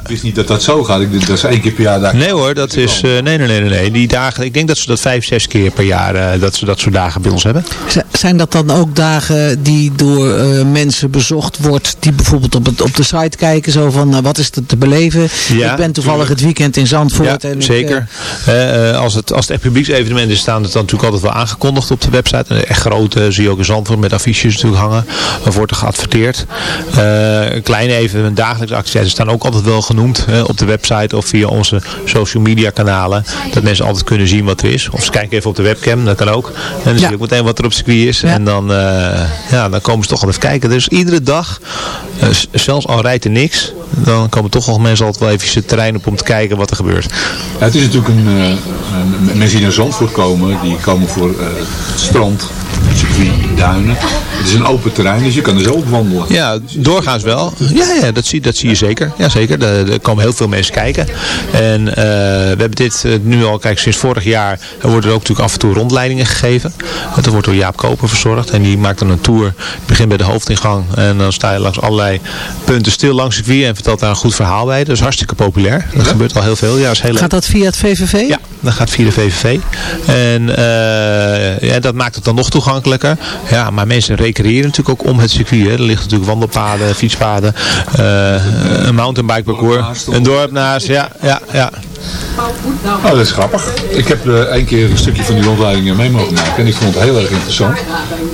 [SPEAKER 9] Ik wist niet dat dat zo gaat. Ik, dacht, dat is één keer per jaar daar.
[SPEAKER 16] Nee hoor, dat is, eh, nee, nee, nee, nee, nee. Die dagen, ik denk dat ze dat vijf, zes keer per jaar, eh, dat ze dat soort dagen bij ons hebben.
[SPEAKER 5] Z- Zijn dat dan ook dagen die door eh, mensen bezocht wordt, die bijvoorbeeld op, het, op de site kijken, zo van wat is er te beleven?
[SPEAKER 16] Ja,
[SPEAKER 5] ik ben toevallig het weekend evenement in Zandvoort.
[SPEAKER 16] Ja,
[SPEAKER 5] en ik,
[SPEAKER 16] zeker. Eh, eh, als, het, als het echt publieksevenement is, staan het dan natuurlijk altijd wel aangekondigd op de website. En echt grote zie je ook in Zandvoort met affiches natuurlijk hangen. Waar wordt er geadverteerd. Eh, kleine evenementen, dagelijkse activiteiten staan ook altijd wel genoemd op de website of via onze social media kanalen. Dat mensen altijd kunnen zien wat er is. Of ze kijken even op de webcam, dat kan ook. En dan zie je ook meteen wat er op circuit is. En dan, ja, dan komen ze toch altijd even kijken. Dus iedere dag, zelfs al rijdt er niks, dan komen toch nog mensen altijd wel even het terrein op om te kijken wat er gebeurt.
[SPEAKER 9] Het is natuurlijk een, eh, een- mensen die naar Zandvoort komen, die komen voor eh, het strand, circuit, duinen. Het is een open terrein, dus je kan er zo op wandelen.
[SPEAKER 16] Ja, doorgaans wel. Ja, ja dat, zie, dat zie je zeker. Ja, zeker. Er, er komen heel veel mensen kijken. En eh, we hebben dit eh, nu al, kijk, sinds vorig jaar er worden er ook natuurlijk af en toe rondleidingen gegeven. Dat wordt door Jaap Koper verzorgd. En die maakt dan een tour. Begint bij de hoofdingang. En dan sta je langs allerlei punten stil langs het circuit en vertelt daar een goed verhaal bij. Dat is hartstikke populair. Dat gebeurt al heel veel. Ja, is heel.
[SPEAKER 5] Gaat dat via het VVV?
[SPEAKER 16] Ja, dat gaat via de VVV. En eh, ja, dat maakt het dan nog toegankelijker. Ja, maar mensen recreëren natuurlijk ook om het circuit. Hè. Er liggen natuurlijk wandelpaden, fietspaden, eh, een mountainbike parcours, een dorp naast. Ja, ja, ja.
[SPEAKER 9] Oh, dat is grappig. Ik heb eh één keer een stukje van die rondleidingen mee mogen maken en ik vond het heel erg interessant.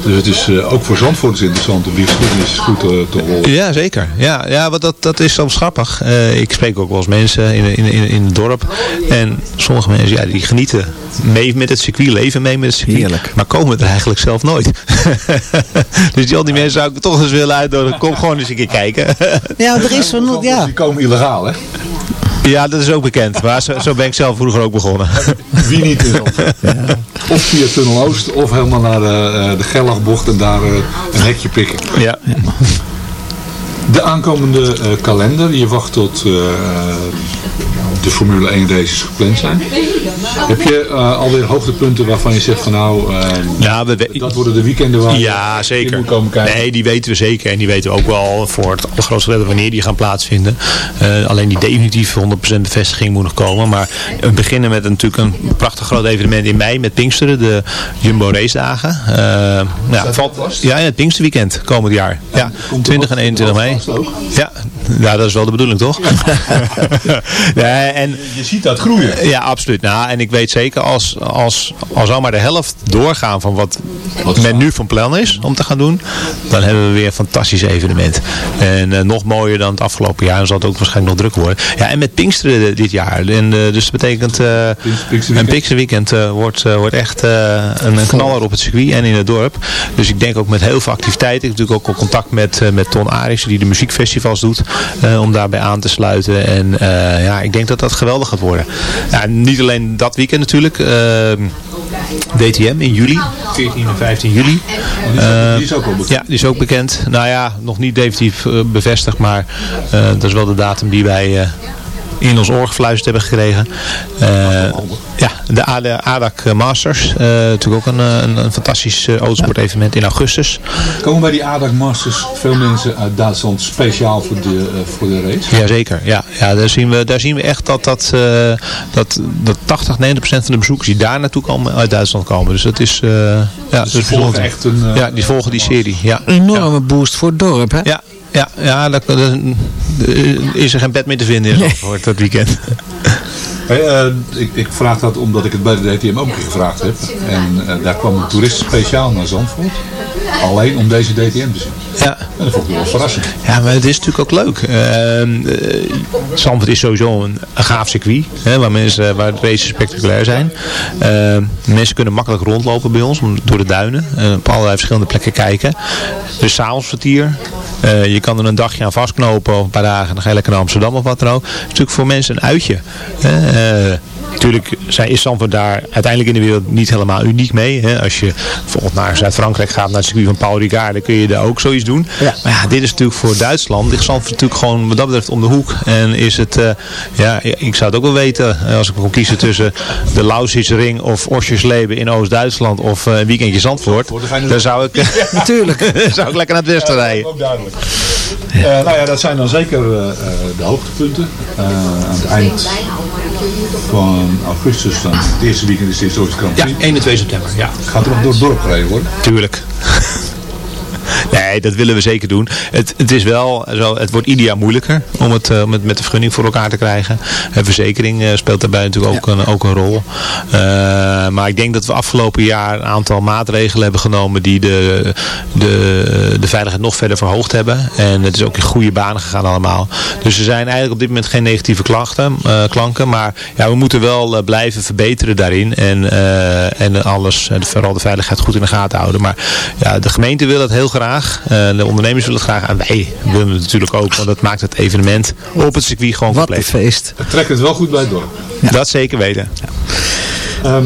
[SPEAKER 9] Dus het is eh, ook voor Zandvoort interessant om die geschiedenis goed te, te rollen.
[SPEAKER 16] Ja, zeker. Ja, ja want dat, dat is soms grappig. Eh, ik spreek ook wel eens mensen in, in, in, in het dorp. En sommige mensen ja, die genieten mee met het circuit, leven mee met het circuit.
[SPEAKER 5] Heerlijk.
[SPEAKER 16] Maar komen er eigenlijk zelf nooit. dus die, al die mensen zou ik toch eens willen uitnodigen. Kom gewoon eens een keer kijken.
[SPEAKER 5] Ja, er is van, ja.
[SPEAKER 9] Die komen illegaal, hè?
[SPEAKER 16] Ja, dat is ook bekend. Maar zo, zo ben ik zelf vroeger ook begonnen.
[SPEAKER 9] Wie niet in Zandvoort. Of via Tunnel Oost, of helemaal naar de, uh, de Gerlachbocht en daar uh, een hekje pikken.
[SPEAKER 16] Ja.
[SPEAKER 9] De aankomende uh, kalender, je wacht tot uh, de Formule 1 races gepland zijn. Heb je uh, alweer hoogtepunten waarvan je zegt van nou,
[SPEAKER 16] ja, we
[SPEAKER 9] dat worden de weekenden waar
[SPEAKER 16] ja, zeker.
[SPEAKER 9] moet komen kijken?
[SPEAKER 16] Nee, die weten we zeker. En die weten we ook wel voor het allergrootste deel wanneer die gaan plaatsvinden. Uh, alleen die definitieve 100% bevestiging moet nog komen. Maar we beginnen met natuurlijk een prachtig groot evenement in mei met Pinksteren, de Jumbo Race Dagen. Ja, valt, ja, het Pinksterweekend komend jaar. Ja, 20 en 21 mei. Ja, ja, dat is wel de bedoeling toch?
[SPEAKER 9] ja, en, je ziet dat groeien.
[SPEAKER 16] Ja, absoluut. Nou, en ik weet zeker als, als, als al maar de helft doorgaan van wat, wat men nu van plan is om te gaan doen, dan hebben we weer een fantastisch evenement. En uh, nog mooier dan het afgelopen jaar. Dan zal het ook waarschijnlijk nog druk worden. Ja, en met Pinksteren dit jaar. En, uh, dus dat betekent uh, een Pinksterweekend wordt, wordt echt een, een knaller op het circuit en in het dorp. Dus ik denk ook met heel veel activiteiten. Ik heb natuurlijk ook al contact met, met Ton Arissen die de muziekfestivals doet. om daarbij aan te sluiten. En ja, ik denk dat dat geweldig gaat worden. Ja, niet alleen dat weekend natuurlijk. Uh, DTM in juli, 14 en 15 juli.
[SPEAKER 9] Die is ook al bekend.
[SPEAKER 16] Ja, die is ook bekend. Nou ja, nog niet definitief bevestigd, maar dat is wel de datum die wij in ons oor gefluisterd hebben gekregen. ja, de ADAC Masters. natuurlijk ook een, een, een fantastisch autosport evenement in augustus.
[SPEAKER 9] Komen bij die ADAC Masters veel mensen uit Duitsland speciaal voor de, voor de race?
[SPEAKER 16] Jazeker, ja. ja daar, zien we, daar zien we echt dat, dat, dat, dat 80, 90 procent van de bezoekers die daar naartoe komen uit Duitsland komen. Dus dat is, ja,
[SPEAKER 9] dus, dus volgen echt een...
[SPEAKER 16] ja, die volgen die serie. Ja.
[SPEAKER 5] Een enorme ja. boost voor het dorp, hè?
[SPEAKER 16] Ja, ja, ja dat, dat, is er geen bed meer te vinden in Zandvoort dat weekend.
[SPEAKER 9] Hey, uh, ik, ik, vraag dat omdat ik het bij de DTM ook gevraagd heb. En uh, daar kwam een toerist speciaal naar Zandvoort. Alleen om deze DTM te zien.
[SPEAKER 16] Ja.
[SPEAKER 9] En dat vond ik wel verrassend.
[SPEAKER 16] Ja, maar het is natuurlijk ook leuk. Uh, Zandvoort is sowieso een, een gaaf circuit. Hè, waar, mensen, waar de races spectaculair zijn. mensen kunnen makkelijk rondlopen bij ons. Door de duinen. op allerlei verschillende plekken kijken. Dus s'avonds vertier. Uh, je kan er een dagje aan vastknopen of een paar dagen. Dan ga je lekker naar Amsterdam of wat dan ook. Het is natuurlijk voor mensen een uitje. Uh, natuurlijk zijn, is Zandvoort daar uiteindelijk in de wereld niet helemaal uniek mee. Hè? Als je bijvoorbeeld naar Zuid-Frankrijk gaat, naar het circuit van Paul Ricard, dan kun je daar ook zoiets doen. Ja. Maar ja, dit is natuurlijk voor Duitsland. Ligt Zandvoort natuurlijk gewoon wat dat betreft om de hoek. En is het, uh, ja, ik zou het ook wel weten als ik kon kiezen tussen de Lausitz Ring of Oschersleben in Oost-Duitsland of een weekendje Zandvoort. Dan zou ik,
[SPEAKER 5] natuurlijk.
[SPEAKER 16] zou ik lekker naar het westen
[SPEAKER 9] ja,
[SPEAKER 16] rijden.
[SPEAKER 9] Ook duidelijk. Uh, nou ja, dat zijn dan zeker uh, de hoogtepunten. Uh, aan het eind van augustus, dan het eerste weekend is de historische Grand
[SPEAKER 16] Ja, 1 en 2 september. Ja.
[SPEAKER 9] Gaat er nog door het dorp gereden worden?
[SPEAKER 16] Tuurlijk. Nee, dat willen we zeker doen. Het, het is wel zo, het wordt ieder jaar moeilijker om het uh, met, met de vergunning voor elkaar te krijgen. En verzekering uh, speelt daarbij natuurlijk ook, een, ook een rol. Uh, maar ik denk dat we afgelopen jaar een aantal maatregelen hebben genomen die de, de, de veiligheid nog verder verhoogd hebben. En het is ook in goede banen gegaan allemaal. Dus er zijn eigenlijk op dit moment geen negatieve klachten, klanken. Maar ja, we moeten wel blijven verbeteren daarin. En, en alles, vooral de veiligheid goed in de gaten houden. Maar ja, de gemeente wil dat heel graag. De ondernemers willen het graag. En wij willen het natuurlijk ook. Want dat maakt het evenement op het circuit gewoon
[SPEAKER 5] Wat
[SPEAKER 16] compleet.
[SPEAKER 5] een feest.
[SPEAKER 9] Het trekt het wel goed bij het dorp.
[SPEAKER 16] Dat zeker weten.
[SPEAKER 9] Um,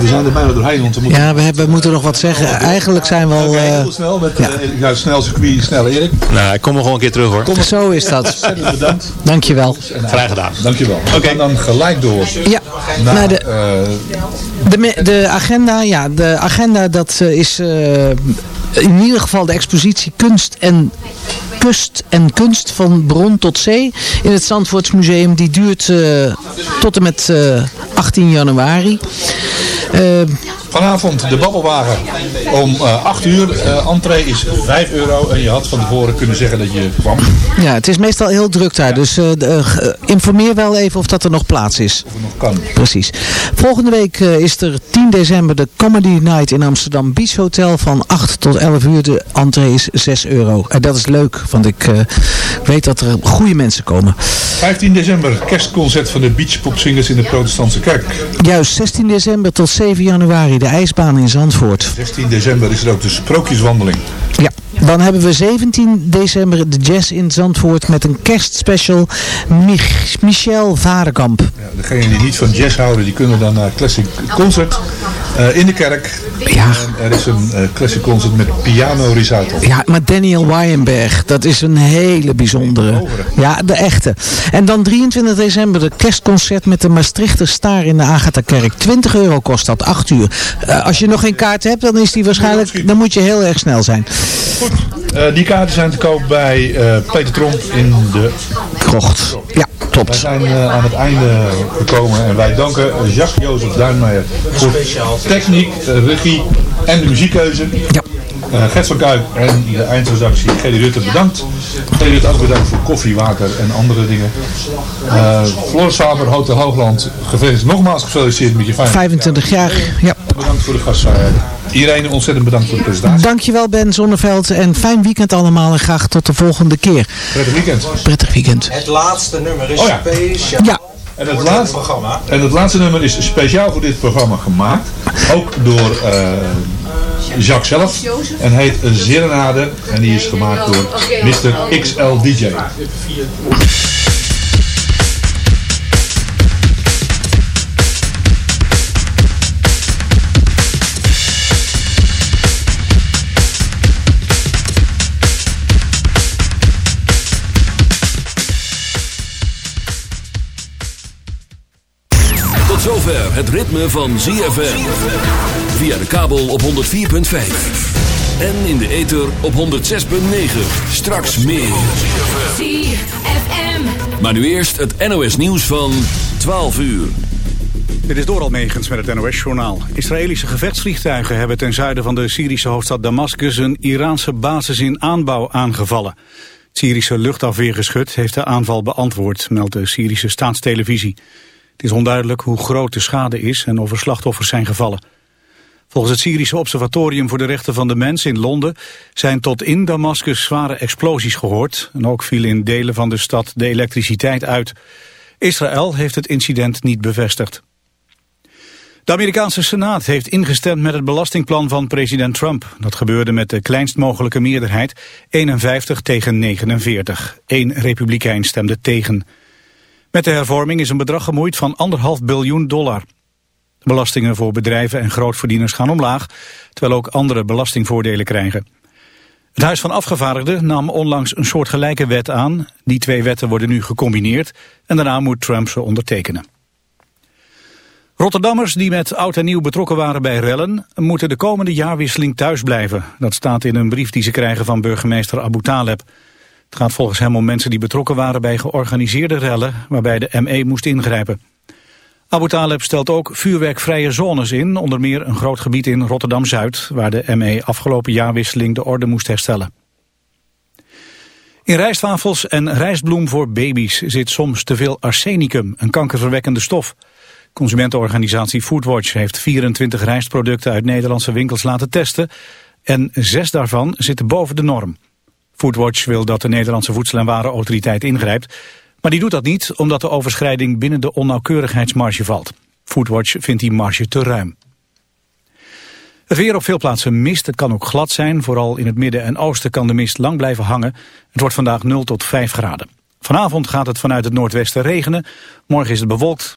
[SPEAKER 9] we zijn er bijna doorheen, want we moeten...
[SPEAKER 5] Ja, we hebben, moeten nog wat zeggen. Eigenlijk zijn we al...
[SPEAKER 9] Okay, heel snel met ja. Uh, ja, snel circuit, snel Erik.
[SPEAKER 16] Nou, ik kom er gewoon een keer terug hoor.
[SPEAKER 5] Kom, Zo is dat.
[SPEAKER 9] Bedankt.
[SPEAKER 5] Dankjewel.
[SPEAKER 16] Graag gedaan.
[SPEAKER 9] Dankjewel. Oké. Okay. dan gelijk door.
[SPEAKER 5] Ja.
[SPEAKER 9] Naar,
[SPEAKER 5] naar de,
[SPEAKER 9] uh,
[SPEAKER 5] de, de, agenda, ja, de agenda dat is in ieder geval de expositie kunst en kust en kunst van bron tot zee in het Zandvoortsmuseum. Die duurt uh, tot en met uh, 18 januari. Uh,
[SPEAKER 9] Vanavond de babbelwagen om uh, 8 uur. Entree is 5 euro en je had van tevoren kunnen zeggen dat je kwam.
[SPEAKER 5] Ja, het is meestal heel druk daar. Dus informeer wel even of dat er nog plaats is.
[SPEAKER 9] Of het nog kan.
[SPEAKER 5] Precies. Volgende week is er 10 december de Comedy Night in Amsterdam Beach Hotel van 8 tot 11 uur. De entree is 6 euro. En dat is leuk, want ik weet dat er goede mensen komen.
[SPEAKER 9] 15 december kerstconcert van de Beachpopzingers in de protestantse kerk.
[SPEAKER 5] Juist, 16 december tot 7 januari de ijsbaan in Zandvoort.
[SPEAKER 9] 16 december is er ook de sprookjeswandeling.
[SPEAKER 5] Ja, dan hebben we 17 december de jazz in Zandvoort met een kerstspecial Mich Michel Varenkamp.
[SPEAKER 9] Ja, degenen die niet van jazz houden, die kunnen dan naar Classic Concert uh, in de kerk.
[SPEAKER 5] Ja.
[SPEAKER 9] En er is een uh, Classic Concert met piano recital.
[SPEAKER 5] Ja, maar Daniel Weinberg, dat is een hele bijzondere. Ja, de echte. En dan 23 december de kerstconcert met de Maastrichter Staar in de Agatha-kerk. 20 euro kost dat, 8 uur. Uh, als je nog geen kaart hebt, dan is die waarschijnlijk, dan moet je heel erg snel zijn.
[SPEAKER 9] Goed, uh, die kaarten zijn te koop bij uh, Peter Tromp in de
[SPEAKER 5] Krocht. Ja, klopt.
[SPEAKER 9] Wij zijn uh, aan het einde gekomen en wij danken Jacques-Jozef Duinmeijer voor techniek, regie en de muziekkeuze.
[SPEAKER 5] Ja.
[SPEAKER 9] Gert van Kuik en de eindredactie Gerry Rutte bedankt. Gerry Rutte ook bedankt voor koffie, water en andere dingen. Uh, Faber, Hotel Hoogland, gefeliciteerd, nogmaals gefeliciteerd met je
[SPEAKER 5] 25 jaar. Ja.
[SPEAKER 9] Bedankt voor de gastvrijheid. Irene, ontzettend bedankt voor de presentatie.
[SPEAKER 5] Dankjewel Ben Zonneveld en fijn weekend allemaal en graag tot de volgende keer.
[SPEAKER 9] Prettig weekend.
[SPEAKER 5] Prettig weekend.
[SPEAKER 17] Het laatste nummer is
[SPEAKER 9] oh, ja.
[SPEAKER 17] speciaal.
[SPEAKER 5] Ja.
[SPEAKER 9] En het, laatste, programma. en het laatste nummer is speciaal voor dit programma gemaakt. Ook door uh, Jacques zelf. En heet Serenade. En die is gemaakt door Mr. XL DJ.
[SPEAKER 2] Zover het ritme van ZFM. Via de kabel op 104.5. En in de ether op 106.9. Straks meer.
[SPEAKER 18] ZFM.
[SPEAKER 2] Maar nu eerst het NOS nieuws van 12 uur.
[SPEAKER 1] Dit is Doral Megens met het NOS-journaal. Israëlische gevechtsvliegtuigen hebben ten zuiden van de Syrische hoofdstad Damascus... een Iraanse basis in aanbouw aangevallen. Het Syrische luchtafweergeschut heeft de aanval beantwoord, meldt de Syrische staatstelevisie. Het is onduidelijk hoe groot de schade is en of er slachtoffers zijn gevallen. Volgens het Syrische Observatorium voor de Rechten van de Mens in Londen zijn tot in Damascus zware explosies gehoord. En ook viel in delen van de stad de elektriciteit uit. Israël heeft het incident niet bevestigd. De Amerikaanse Senaat heeft ingestemd met het belastingplan van president Trump. Dat gebeurde met de kleinst mogelijke meerderheid, 51 tegen 49. Eén republikein stemde tegen. Met de hervorming is een bedrag gemoeid van anderhalf biljoen dollar. De belastingen voor bedrijven en grootverdieners gaan omlaag, terwijl ook andere belastingvoordelen krijgen. Het Huis van Afgevaardigden nam onlangs een soortgelijke wet aan. Die twee wetten worden nu gecombineerd en daarna moet Trump ze ondertekenen. Rotterdammers die met oud en nieuw betrokken waren bij rellen... moeten de komende jaarwisseling thuis blijven. Dat staat in een brief die ze krijgen van burgemeester Abu Taleb. Het gaat volgens hem om mensen die betrokken waren bij georganiseerde rellen... waarbij de ME moest ingrijpen. Abu Taleb stelt ook vuurwerkvrije zones in... onder meer een groot gebied in Rotterdam-Zuid... waar de ME afgelopen jaarwisseling de orde moest herstellen. In rijstwafels en rijstbloem voor baby's zit soms te veel arsenicum, een kankerverwekkende stof. Consumentenorganisatie Foodwatch heeft 24 rijstproducten uit Nederlandse winkels laten testen en zes daarvan zitten boven de norm. Foodwatch wil dat de Nederlandse Voedsel- en Warenautoriteit ingrijpt, maar die doet dat niet omdat de overschrijding binnen de onnauwkeurigheidsmarge valt. Foodwatch vindt die marge te ruim. Het weer op veel plaatsen mist. Het kan ook glad zijn. Vooral in het midden en oosten kan de mist lang blijven hangen. Het wordt vandaag 0 tot 5 graden. Vanavond gaat het vanuit het noordwesten regenen. Morgen is het bewolkt.